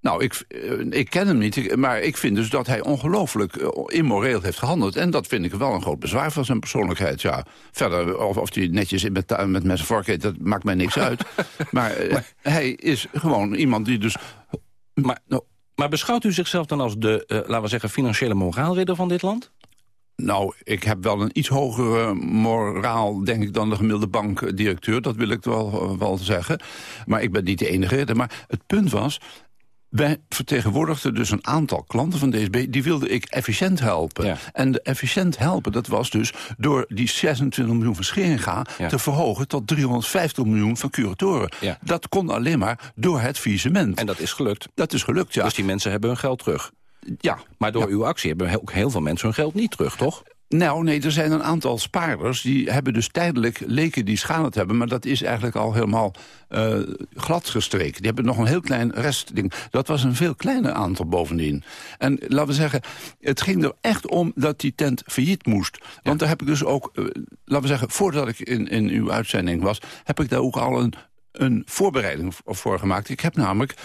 Nou, ik, eh, ik ken hem niet, maar ik vind dus dat hij ongelooflijk eh, immoreel heeft gehandeld. En dat vind ik wel een groot bezwaar van zijn persoonlijkheid. Ja, verder, of, of hij netjes met, met mes en vork eet, dat maakt mij niks uit. [LAUGHS] maar, eh, hij is gewoon iemand die dus... Maar, maar beschouwt u zichzelf dan als de, laten we zeggen... financiële moraalridder van dit land? Nou, ik heb wel een iets hogere moraal, denk ik, dan de gemiddelde bankdirecteur. Dat wil ik wel, wel zeggen. Maar ik ben niet de enige. Maar het punt was, wij vertegenwoordigden dus een aantal klanten van DSB... die wilde ik efficiënt helpen. Ja. En de efficiënt helpen, dat was dus door die 26 miljoen van Scheringa... Ja. te verhogen tot 350 miljoen van curatoren. Ja. Dat kon alleen maar door het faillissement. En dat is gelukt. Dat is gelukt, ja. Dus die mensen hebben hun geld terug. Ja. Maar door uw actie hebben ook heel veel mensen hun geld niet terug, toch? Nou, nee, er zijn een aantal spaarders... die hebben dus tijdelijk leken die schade te hebben... maar dat is eigenlijk al helemaal eh glad gestreken. Die hebben nog een heel klein restding. Dat was een veel kleiner aantal bovendien. En laten we zeggen, het ging er echt om dat die tent failliet moest. Want daar heb ik dus ook, eh, laten we zeggen... voordat ik in, in uw uitzending was... heb ik daar ook al een, een voorbereiding voor gemaakt. Ik heb namelijk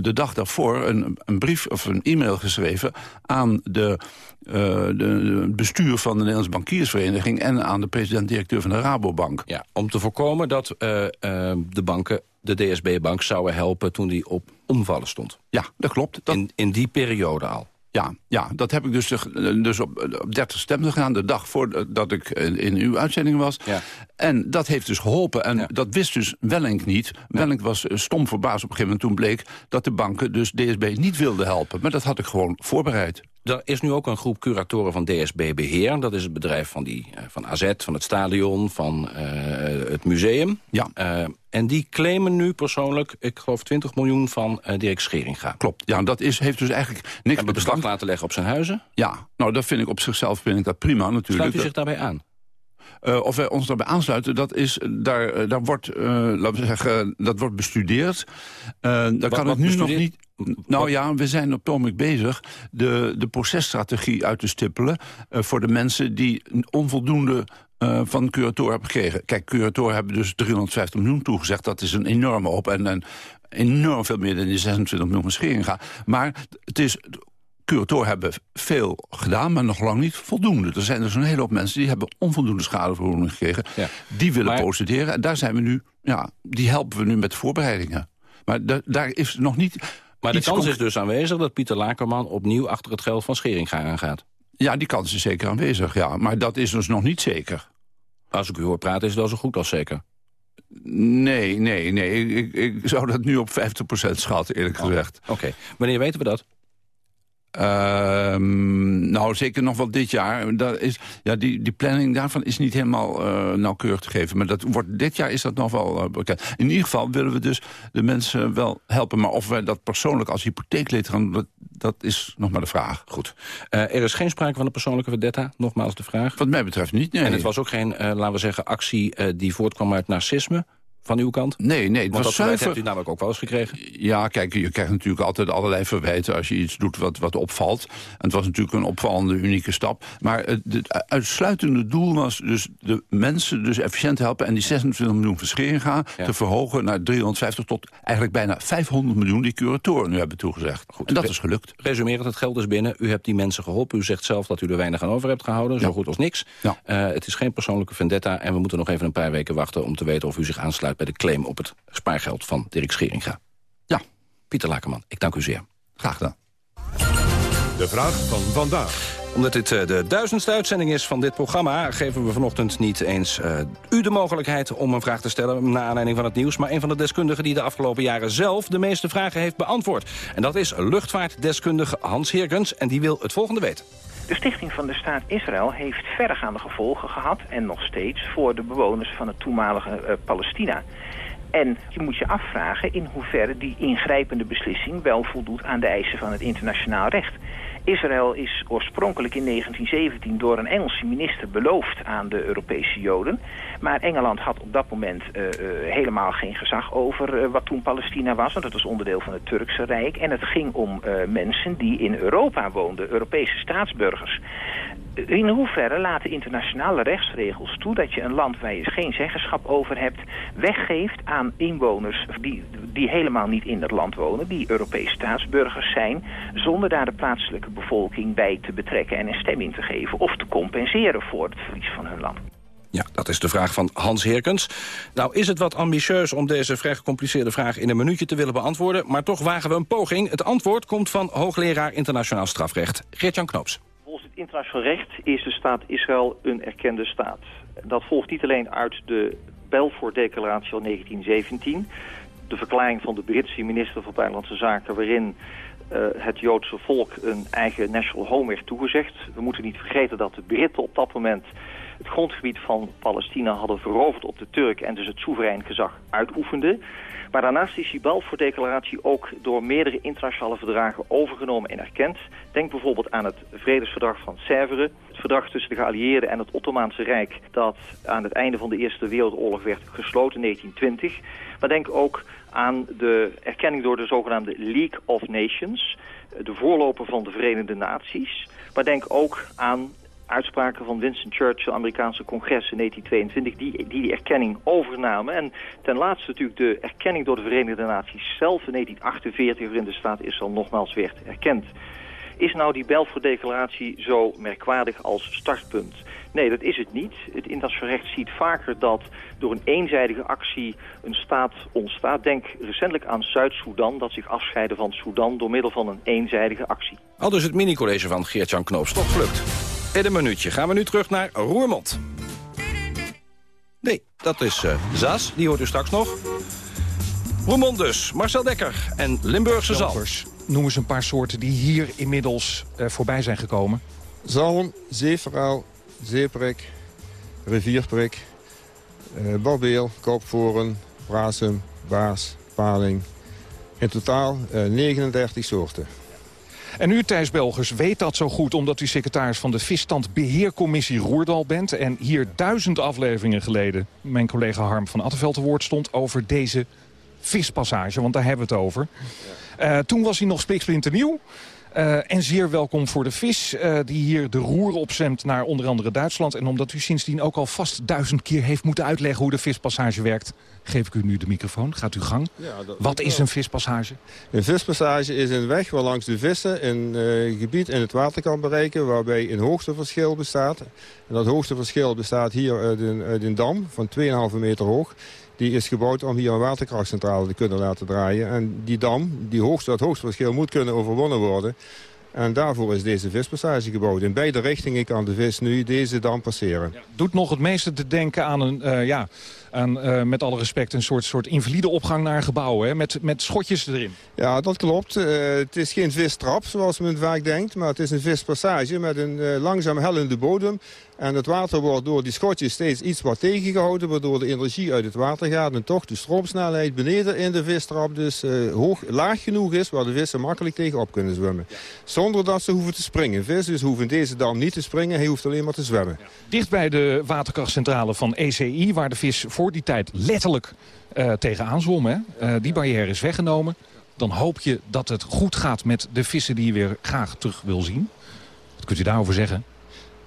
de dag daarvoor een, een brief of een e-mail geschreven... aan de, eh, de, de bestuur van de Nederlandse Bankiersvereniging... en aan de president-directeur van de Rabobank. Ja, om te voorkomen dat eh, eh, de banken, de DSB-bank, zouden helpen toen die op omvallen stond. Ja, dat klopt. Dat, In, in die periode al. Ja, ja, dat heb ik dus, eh, dus op, op 30 stemmen gedaan... de dag voordat ik in, in uw uitzending was. Ja. En dat heeft dus geholpen. En Ja. dat wist dus Wellink niet. Wellink was eh, stom verbaasd op een gegeven moment toen bleek... dat de banken dus DSB niet wilden helpen. Maar dat had ik gewoon voorbereid. Er is nu ook een groep curatoren van DSB Beheer. Dat is het bedrijf van, die, eh, van AZ, van het stadion, van eh, het museum. Ja. Eh, en die claimen nu persoonlijk, ik geloof 20 miljoen van eh, Dirk Scheringa. Klopt. Ja, dat is, heeft dus eigenlijk niks Hebben beslag bank- laten leggen op zijn huizen. Ja, nou dat vind ik op zichzelf vind ik dat prima natuurlijk. Sluit u zich daarbij aan? Of wij ons daarbij aansluiten, dat, is, daar, daar wordt, laten we zeggen, dat wordt bestudeerd. Eh, daar kan ik nu nog niet... Nou ja, we zijn op ogenblik bezig de, de processtrategie uit te stippelen... Uh, voor de mensen die onvoldoende uh, van Curator hebben gekregen. Kijk, Curator hebben dus 350 miljoen toegezegd. Dat is een enorme op en, en enorm veel meer dan die 26 miljoen schering gaan. Maar het is Curator hebben veel gedaan, maar nog lang niet voldoende. Er zijn dus een hele hoop mensen die hebben onvoldoende schadevergoeding gekregen. Ja. Die willen maar... procederen. En daar zijn we nu, ja, die helpen we nu met voorbereidingen. Maar daar is nog niet... Maar de kans is dus aanwezig dat Pieter Lakerman opnieuw achter het geld van Schering aangaat. Ja, die kans is zeker aanwezig, ja. Maar dat is dus nog niet zeker. Als ik u hoor praten is wel zo goed als zeker. Nee, nee, nee. Ik, ik zou dat nu op 50% schatten, eerlijk oh, gezegd. Oké. Wanneer weten we dat? Ehm, nou, zeker nog wel dit jaar. Dat is, ja, die, die planning daarvan is niet helemaal uh, nauwkeurig te geven. Maar dat wordt, dit jaar is dat nog wel uh, bekend. In ieder geval willen we dus de mensen wel helpen. Maar of wij dat persoonlijk als hypotheeklid gaan... dat, dat is nog maar de vraag. Goed. Uh, er is geen sprake van een persoonlijke vendetta, nogmaals de vraag. Wat mij betreft niet, nee. En het was ook geen, laten we zeggen, actie die voortkwam uit narcisme van uw kant? Nee, nee. Het Want was dat zuiver... hebt u namelijk ook wel eens gekregen. Ja, kijk, je krijgt natuurlijk altijd allerlei verwijten... als je iets doet wat, wat opvalt. En het was natuurlijk een opvallende, unieke stap. Maar het, het uitsluitende doel was dus de mensen dus efficiënt helpen... en die 26 miljoen verschering gaan te verhogen naar 350 tot eigenlijk bijna 500 miljoen... die curatoren nu hebben toegezegd. Goed, en dat is gelukt. Resumerend, het geld is binnen. U hebt die mensen geholpen. U zegt zelf dat u er weinig aan over hebt gehouden. Zo goed als niks. Ja. Uh, het is geen persoonlijke vendetta. En we moeten nog even een paar weken wachten... om te weten of u zich aansluit bij de claim op het spaargeld van Dirk Scheringa. Ja, Pieter Lakerman, ik dank u zeer. Graag gedaan. De vraag van vandaag omdat dit uh, de duizendste uitzending is van dit programma... geven we vanochtend niet eens uh, u de mogelijkheid om een vraag te stellen... naar aanleiding van het nieuws, maar een van de deskundigen... die de afgelopen jaren zelf de meeste vragen heeft beantwoord. En dat is luchtvaartdeskundige Hans Heerkens. En die wil het volgende weten. De stichting van de staat Israël heeft verregaande gevolgen gehad... en nog steeds voor de bewoners van het toenmalige uh, Palestina. En je moet je afvragen in hoeverre die ingrijpende beslissing... wel voldoet aan de eisen van het internationaal recht. Israël is oorspronkelijk in 1917 door een Engelse minister beloofd aan de Europese Joden. Maar Engeland had op dat moment uh, uh, helemaal geen gezag over uh, wat toen Palestina was. Want dat was onderdeel van het Turkse Rijk. En het ging om mensen die in Europa woonden, Europese staatsburgers. In hoeverre laten internationale rechtsregels toe dat je een land waar je geen zeggenschap over hebt... weggeeft aan inwoners die, die helemaal niet in dat land wonen... die Europese staatsburgers zijn... zonder daar de plaatselijke bevolking bij te betrekken en een stem in te geven... of te compenseren voor het verlies van hun land. Ja, dat is de vraag van Hans Heerkens. Nou is het wat ambitieus om deze vrij gecompliceerde vraag in een minuutje te willen beantwoorden, maar toch wagen we een poging. Het antwoord komt van hoogleraar internationaal strafrecht, Geert-Jan Knoops. Het internationaal recht is de staat Israël een erkende staat. Dat volgt niet alleen uit de Balfour-declaratie van 1917... de verklaring van de Britse minister van Buitenlandse Zaken... waarin uh, het Joodse volk een eigen national home werd toegezegd. We moeten niet vergeten dat de Britten op dat moment het grondgebied van Palestina hadden veroverd op de Turk en dus het soeverein gezag uitoefenden. Maar daarnaast is die Balfour-declaratie ook door meerdere internationale verdragen overgenomen en erkend. Denk bijvoorbeeld aan het Vredesverdrag van Sèvres, het verdrag tussen de geallieerden en het Ottomaanse Rijk dat aan het einde van de Eerste Wereldoorlog werd gesloten in 1920. Maar denk ook aan de erkenning door de zogenaamde League of Nations, de voorloper van de Verenigde Naties. Maar denk ook aan uitspraken van Winston Churchill, Amerikaanse congres in 1922, die, die erkenning overnamen. En ten laatste natuurlijk de erkenning door de Verenigde Naties zelf in 1948, waarin de staat Israël nogmaals werd erkend. Is nou die Balfour-declaratie zo merkwaardig als startpunt? Nee, dat is het niet. Het internationaal recht ziet vaker dat door een eenzijdige actie een staat ontstaat. Denk recentelijk aan Zuid-Soedan, dat zich afscheiden van Soedan door middel van een eenzijdige actie. Al dus het mini-college van Geert-Jan Knoops toch gelukt. In een minuutje gaan we nu terug naar Roermond. Nee, dat is uh, Zaas, die hoort u straks nog. Roermond dus, Marcel Dekker en Limburgse Zalvers. Noem eens een paar soorten die hier inmiddels uh, voorbij zijn gekomen. Zalm, zeeverhaal, zeeprik, rivierprik, uh, barbeel, koopvoren, brasem, baas, paling. In totaal 39 soorten. En u, Thijs Belgers, weet dat zo goed... omdat u secretaris van de Visstandbeheercommissie Roerdal bent... en hier duizend afleveringen geleden mijn collega Harm van Attenveld te woord stond... over deze vispassage, want daar hebben we het over. Eh, toen was hij nog spiksplinternieuw. Uh, en zeer welkom voor de vis, uh, die hier de roer opzemt naar onder andere Duitsland. En omdat u sindsdien ook al vast duizend keer heeft moeten uitleggen hoe de vispassage werkt... geef ik u nu de microfoon. Gaat u gang. Ja, dat, Wat is een vispassage? Een vispassage is een weg waar langs de vissen een uh, gebied in het water kan bereiken... waarbij een hoogteverschil bestaat. En dat hoogteverschil bestaat hier uit een, uit een dam van 2,5 meter hoog die is gebouwd om hier een waterkrachtcentrale te kunnen laten draaien. En die dam, die hoogste, dat hoogteverschil moet kunnen overwonnen worden. En daarvoor is deze vispassage gebouwd. In beide richtingen kan de vis nu deze dam passeren. Doet nog het meeste te denken aan een, uh, ja, aan, uh, met alle respect, een soort, soort invalide opgang naar een gebouw. Hè? Met, met schotjes erin. Ja, dat klopt. Uh, het is geen vistrap, zoals men vaak denkt. Maar het is een vispassage met een langzaam hellende bodem. En het water wordt door die schotjes steeds iets wat tegengehouden... waardoor de energie uit het water gaat en toch de stroomsnelheid beneden in de vistrap... dus uh, hoog, laag genoeg is waar de vissen makkelijk tegenop kunnen zwemmen. Zonder dat ze hoeven te springen. Vissen dus hoeven deze dam niet te springen, hij hoeft alleen maar te zwemmen. Ja. Dicht bij de waterkrachtcentrale van ECI, waar de vis voor die tijd letterlijk uh, tegenaan zwom... Hè? Uh, die barrière is weggenomen. Dan hoop je dat het goed gaat met de vissen die je weer graag terug wil zien. Wat kunt u daarover zeggen?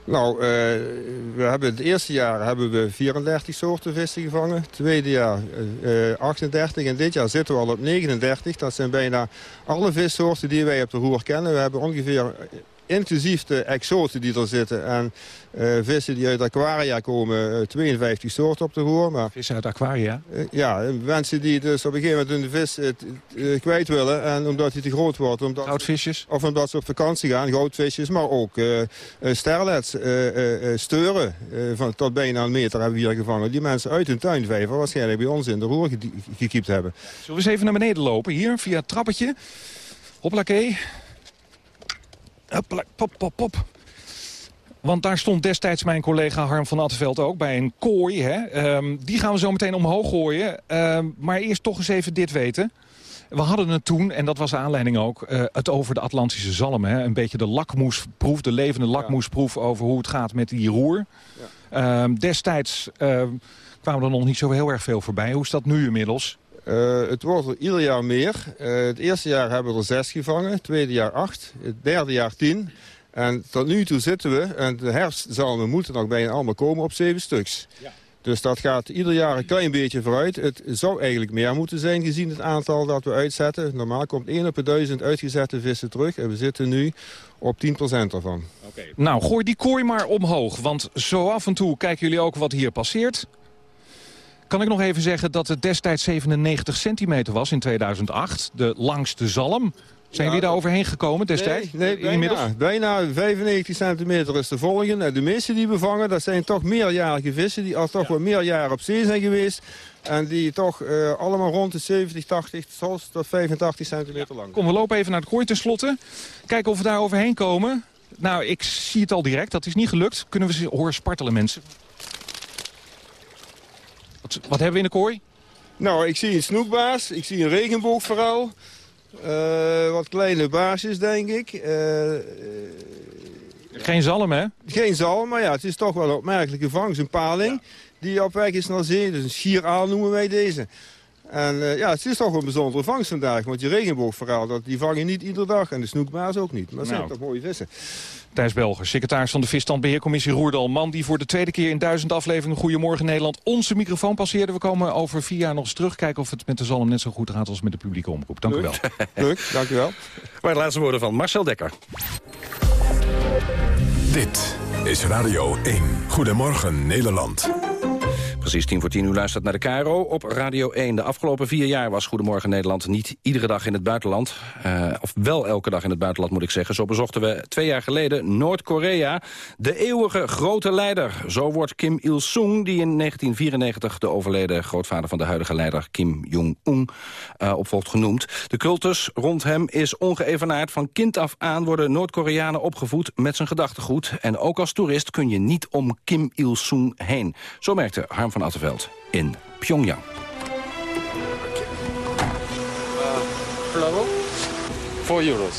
Nou, uh, we hebben het eerste jaar hebben we 34 soorten vissen gevangen. Tweede jaar uh, 38 en dit jaar zitten we al op 39. Dat zijn bijna alle vissoorten die wij op de roer kennen. We hebben ongeveer inclusief de exoten die er zitten. En uh, vissen die uit aquaria komen, uh, 52 soorten op de roer. Maar, vissen uit aquaria? Uh, ja, mensen die dus op een gegeven moment hun vis kwijt willen. En omdat hij te groot wordt. Omdat Goudvisjes? Of omdat ze op vakantie gaan, goudvisjes. Maar ook sterlets, steuren. van tot bijna een meter hebben we hier gevangen. Die mensen uit hun tuinvijver waarschijnlijk bij ons in de roer gekiept hebben. Zullen we eens even naar beneden lopen? Hier, via het trappetje. Hoppakee. Pop, pop, pop. Want daar stond destijds mijn collega Harm van Attenveld ook bij een kooi. Hè? Um, die gaan we zo meteen omhoog gooien. Um, maar eerst toch eens even dit weten. We hadden het toen, en dat was de aanleiding ook, uh, het over de Atlantische zalm. Hè? Een beetje de lakmoesproef, de levende lakmoesproef over hoe het gaat met die roer. Ja. Um, destijds kwamen er nog niet zo heel erg veel voorbij. Hoe is dat nu inmiddels? Uh, het wordt er ieder jaar meer. Uh, het eerste jaar hebben we er zes gevangen, het tweede jaar acht, het derde jaar tien. En tot nu toe zitten we, en de herfst zal we moeten nog bijna allemaal komen, op zeven stuks. Ja. Dus dat gaat ieder jaar een klein beetje vooruit. Het zou eigenlijk meer moeten zijn gezien het aantal dat we uitzetten. Normaal komt 1 op 1000 uitgezette vissen terug. En we zitten nu op 10% ervan. Okay. Nou, gooi die kooi maar omhoog. Want zo af en toe kijken jullie ook wat hier passeert. Kan ik nog even zeggen dat het destijds 97 centimeter was in 2008. De langste zalm. Zijn jullie daar overheen gekomen destijds? Nee, nee bijna, Inmiddels? bijna 95 centimeter is de volgende. De meeste die we vangen, dat zijn toch meerjarige vissen... die al toch ja. wat meer jaren op zee zijn geweest. En die toch uh, allemaal rond de 70, 80 tot 85 centimeter lang. Kom, we lopen even naar het kooi tenslotte. Kijken of we daar overheen komen. Nou, ik zie het al direct. Dat is niet gelukt. Kunnen we ze horen spartelen, mensen? Wat, wat hebben we in de kooi? Nou, ik zie een snoekbaas. Ik zie een regenboogverhaal. Uh, wat kleine baasjes, denk ik. Uh, geen zalm, hè? Geen zalm, maar ja, het is toch wel een opmerkelijke vangst. Een paling ja. die op weg is naar zee. Dus een schieraal noemen wij deze. En uh, ja, het is toch een bijzondere vangst vandaag. Want die regenboogverhaal, dat, die vangen niet iedere dag. En de snoekbaas ook niet. Maar dat nou. zijn toch mooie vissen. Thijs Belger, secretaris van de Visstandbeheercommissie Roerdal. Man die voor de tweede keer in duizend afleveringen Goedemorgen Nederland onze microfoon passeerde. We komen over vier jaar nog eens terugkijken of het met de zalm net zo goed gaat als met de publieke omroep. Dank Leuk. u wel. [LAUGHS] Leuk, dank u wel. Maar de laatste woorden van Marcel Dekker. Dit is Radio 1. Goedemorgen Nederland. Precies tien voor tien, u luistert naar de KRO op Radio 1. De afgelopen vier jaar was Goedemorgen Nederland niet iedere dag in het buitenland. Uh, of wel elke dag in het buitenland, moet ik zeggen. Zo bezochten we twee jaar geleden Noord-Korea. De eeuwige grote leider. Zo wordt Kim Il-sung, die in 1994 de overleden grootvader van de huidige leider Kim Jong-un uh, opvolgt genoemd. De cultus rond hem is ongeëvenaard. Van kind af aan worden Noord-Koreanen opgevoed met zijn gedachtegoed. En ook als toerist kun je niet om Kim Il-sung heen. Zo merkte Harm van Attenveld in Pyongyang. Flower? 4 euro's.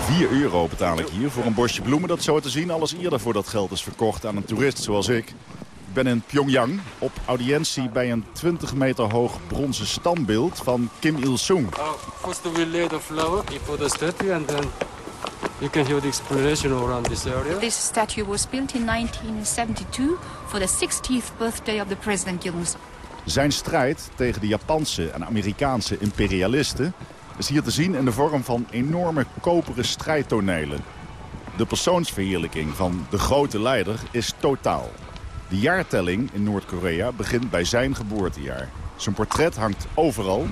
4 euro betaal ik hier voor een bosje bloemen dat zo te zien alles eerder voor dat geld is verkocht aan een toerist zoals ik. Ik ben in Pyongyang op audiëntie bij een 20 meter hoog bronzen standbeeld van Kim Il-sung. Uh, first we lay the flower before the statue and then you can hear the explanation around this area. This statue was built in 1972 for the 60th birthday of the President Kim-il-sung. Zijn strijd tegen de Japanse en Amerikaanse imperialisten is hier te zien in de vorm van enorme koperen strijdtonelen. De persoonsverheerlijking van de grote leider is totaal. De jaartelling in Noord-Korea begint bij zijn geboortejaar. Zijn portret hangt overal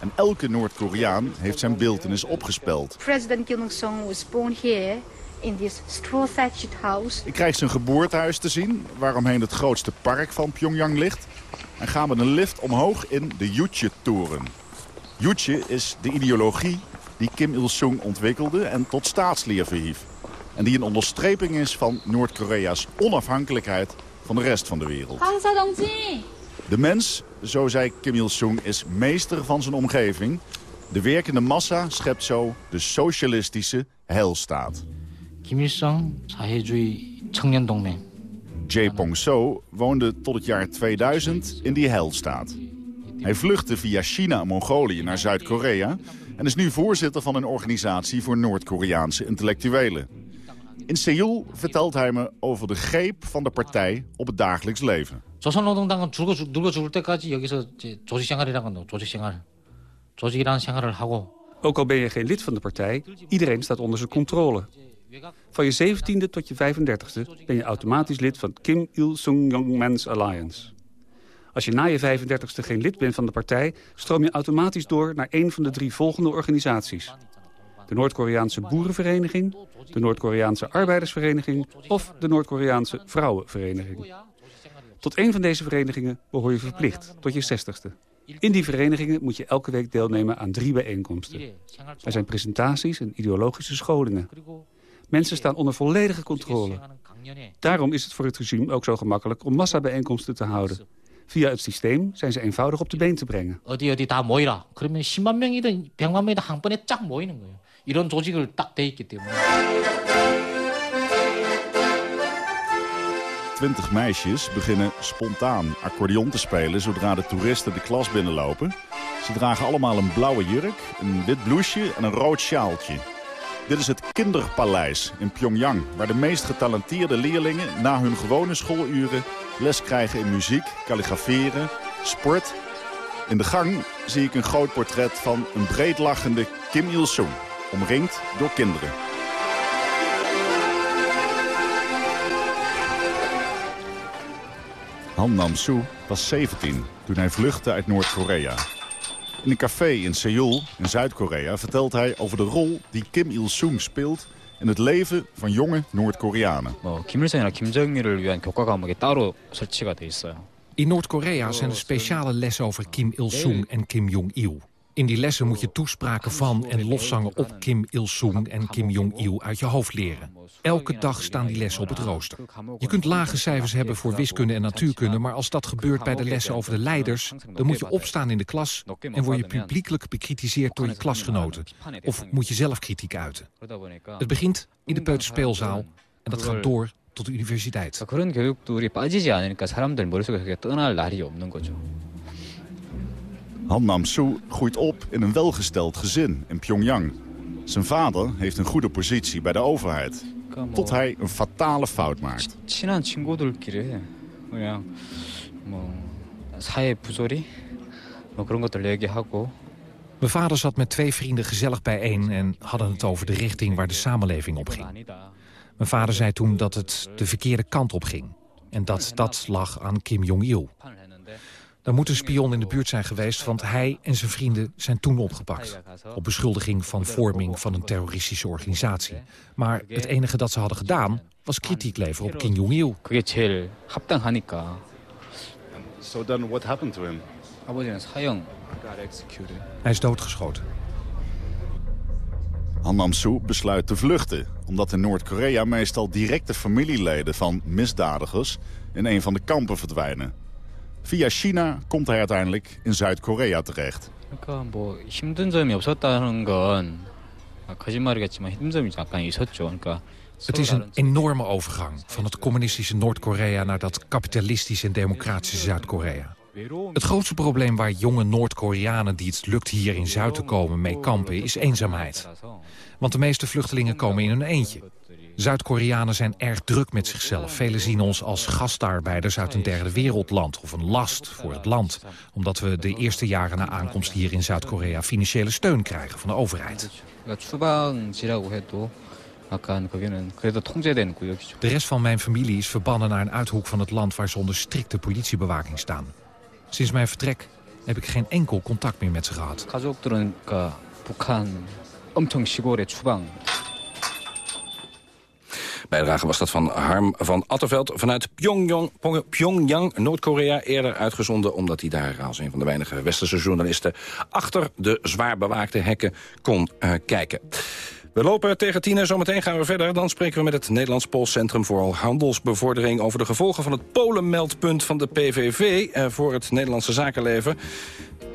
en elke Noord-Koreaan heeft zijn beeltenis opgespeld. President Kim-il-sung was born here in this straw-thatched house. Ik krijg zijn geboortehuis te zien, waaromheen het grootste park van Pyongyang ligt. En gaan met een lift omhoog in de Juche-toren. Juche is de ideologie die Kim Il-sung ontwikkelde en tot staatsleer verhief. En die een onderstreping is van Noord-Korea's onafhankelijkheid van de rest van de wereld. De mens, zo zei Kim Il-sung, is meester van zijn omgeving. De werkende massa schept zo de socialistische heilstaat. 김일성 사회주의 청년동맹. Jae Pong-so woonde tot het jaar 2000 in die heilstaat. Hij vluchtte via China en Mongolië naar Zuid-Korea... en is nu voorzitter van een organisatie voor Noord-Koreaanse intellectuelen. In Seoul vertelt hij me over de greep van de partij op het dagelijks leven. 조선노동당은 죽어 죽- 늙어 죽을 때까지 여기서 이제 조직 생활이라는 거, 조직 생활, 조직이라는 생활을 하고 Ook al ben je geen lid van de partij, iedereen staat onder zijn controle. Van je 17e tot je 35e ben je automatisch lid van Kim Il-sung Young Men's Alliance. Als je na je 35e geen lid bent van de partij... stroom je automatisch door naar een van de drie volgende organisaties. De Noord-Koreaanse Boerenvereniging, de Noord-Koreaanse Arbeidersvereniging... of de Noord-Koreaanse Vrouwenvereniging. Tot een van deze verenigingen behoor je verplicht, tot je 60ste. In die verenigingen moet je elke week deelnemen aan drie bijeenkomsten. Er zijn presentaties en ideologische scholingen. Mensen staan onder volledige controle. Daarom is het voor het regime ook zo gemakkelijk om massabijeenkomsten te houden. Via het systeem zijn ze eenvoudig op de been te brengen. 어디 어디 다 모이라. 그러면 10만 명이든 100만 명이든 한 번에 쫙 모이는 거예요. 이런 조직을 딱 돼 있기 때문에. Twintig meisjes beginnen spontaan accordeon te spelen zodra de toeristen de klas binnenlopen. Ze dragen allemaal een blauwe jurk, een wit blouseje en een rood sjaaltje. Dit is het kinderpaleis in Pyongyang, waar de meest getalenteerde leerlingen na hun gewone schooluren les krijgen in muziek, kalligraferen, sport. In de gang zie ik een groot portret van een breedlachende Kim Il-sung, omringd door kinderen. Han Nam-soo was 17 toen hij vluchtte uit Noord-Korea. In een café in Seoul, in Zuid-Korea, vertelt hij over de rol die Kim Il-sung speelt in het leven van jonge Noord-Koreanen. 뭐 김일성이나 김정일을 위한 교과 과목이 따로 설치가 돼 있어요. In Noord-Korea zijn er speciale lessen over Kim Il-sung en Kim Jong-il. In die lessen moet je toespraken van en lofzangen op Kim Il-sung en Kim Jong-il uit je hoofd leren. Elke dag staan die lessen op het rooster. Je kunt lage cijfers hebben voor wiskunde en natuurkunde... maar als dat gebeurt bij de lessen over de leiders... dan moet je opstaan in de klas en word je publiekelijk bekritiseerd door je klasgenoten. Of moet je zelf kritiek uiten. Het begint in de peuterspeelzaal en dat gaat door tot de universiteit. Han Nam-soo groeit op in een welgesteld gezin in Pyongyang. Zijn vader heeft een goede positie bij de overheid. Tot hij een fatale fout maakt. Mijn vader zat met twee vrienden gezellig bijeen en hadden het over de richting waar de samenleving op ging. Mijn vader zei toen dat het de verkeerde kant op ging en dat dat lag aan Kim Jong-il. Daar moet een spion in de buurt zijn geweest, want hij en zijn vrienden zijn toen opgepakt. Op beschuldiging van vorming van een terroristische organisatie. Maar het enige dat ze hadden gedaan, was kritiek leveren op Kim Jong-il. So then what happened to him? Hij is doodgeschoten. Han Nam-soo besluit te vluchten, omdat in Noord-Korea meestal directe familieleden van misdadigers in een van de kampen verdwijnen. Via China komt hij uiteindelijk in Zuid-Korea terecht. 그러니까 뭐 힘든 점이 없었다는 건 거짓말이겠지만 힘든 점이 약간 있었죠. 그러니까 Het is een enorme overgang van het communistische Noord-Korea... naar dat kapitalistische en democratische Zuid-Korea. Het grootste probleem waar jonge Noord-Koreanen die het lukt hier in Zuid te komen mee kampen is eenzaamheid. Want de meeste vluchtelingen komen in hun eentje. Zuid-Koreanen zijn erg druk met zichzelf. Velen zien ons als gastarbeiders uit een derde wereldland of een last voor het land. Omdat we de eerste jaren na aankomst hier in Zuid-Korea financiële steun krijgen van de overheid. De rest van mijn familie is verbannen naar een uithoek van het land waar ze onder strikte politiebewaking staan. Sinds mijn vertrek heb ik geen enkel contact meer met ze gehad. Bijdrage was dat van Harm van Attenveld vanuit Pyongyang, Noord-Korea. Eerder uitgezonden omdat hij daar als een van de weinige westerse journalisten... achter de zwaar bewaakte hekken kon uh, kijken. We lopen tegen tien en zometeen gaan we verder. Dan spreken we met het Nederlands Poolcentrum voor Handelsbevordering... over de gevolgen van het Polenmeldpunt van de PVV eh, voor het Nederlandse zakenleven.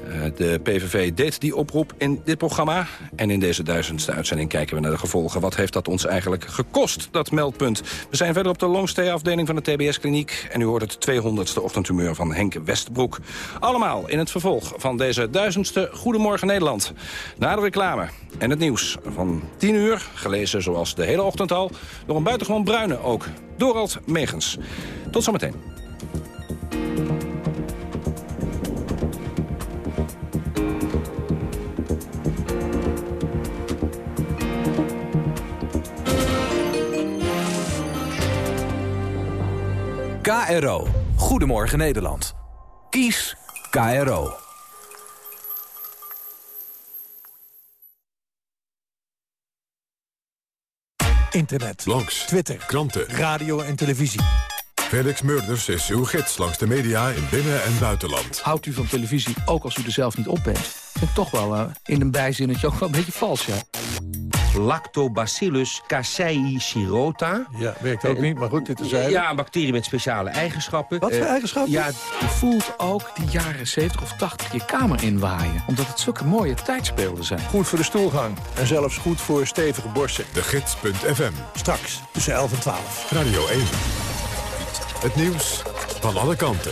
Eh, de PVV deed die oproep in dit programma. En in deze duizendste uitzending kijken we naar de gevolgen. Wat heeft dat ons eigenlijk gekost, dat meldpunt? We zijn verder op de longstay-afdeling van de TBS-kliniek. En u hoort het 200ste ochtendhumeur van Henk Westbroek. Allemaal in het vervolg van deze duizendste Goedemorgen Nederland. Na de reclame en het nieuws van 10 uur, gelezen zoals de hele ochtend al... door een buitengewoon bruine ook, Dorald Megens. Tot zometeen. KRO. Goedemorgen Nederland. Kies KRO. Internet, blogs, Twitter, kranten, radio en televisie. Felix Murders is uw gids langs de media in binnen- en buitenland. Houdt u van televisie, ook als u er zelf niet op bent? Vind ik toch wel uh, in een bijzinnetje ook wel een beetje vals, ja. Lactobacillus casei shirota. Ja, werkt ook niet, maar goed, dit is eigenlijk. Ja, een bacterie met speciale eigenschappen. Wat voor Eh, eigenschappen? Ja, Je voelt ook die jaren 70 of 80 je kamer inwaaien. Omdat het zulke mooie tijdsbeelden zijn. Goed voor de stoelgang. En zelfs goed voor stevige borsten. De Gids.fm. Straks, tussen 11 en 12. Radio 1. Het nieuws van alle kanten.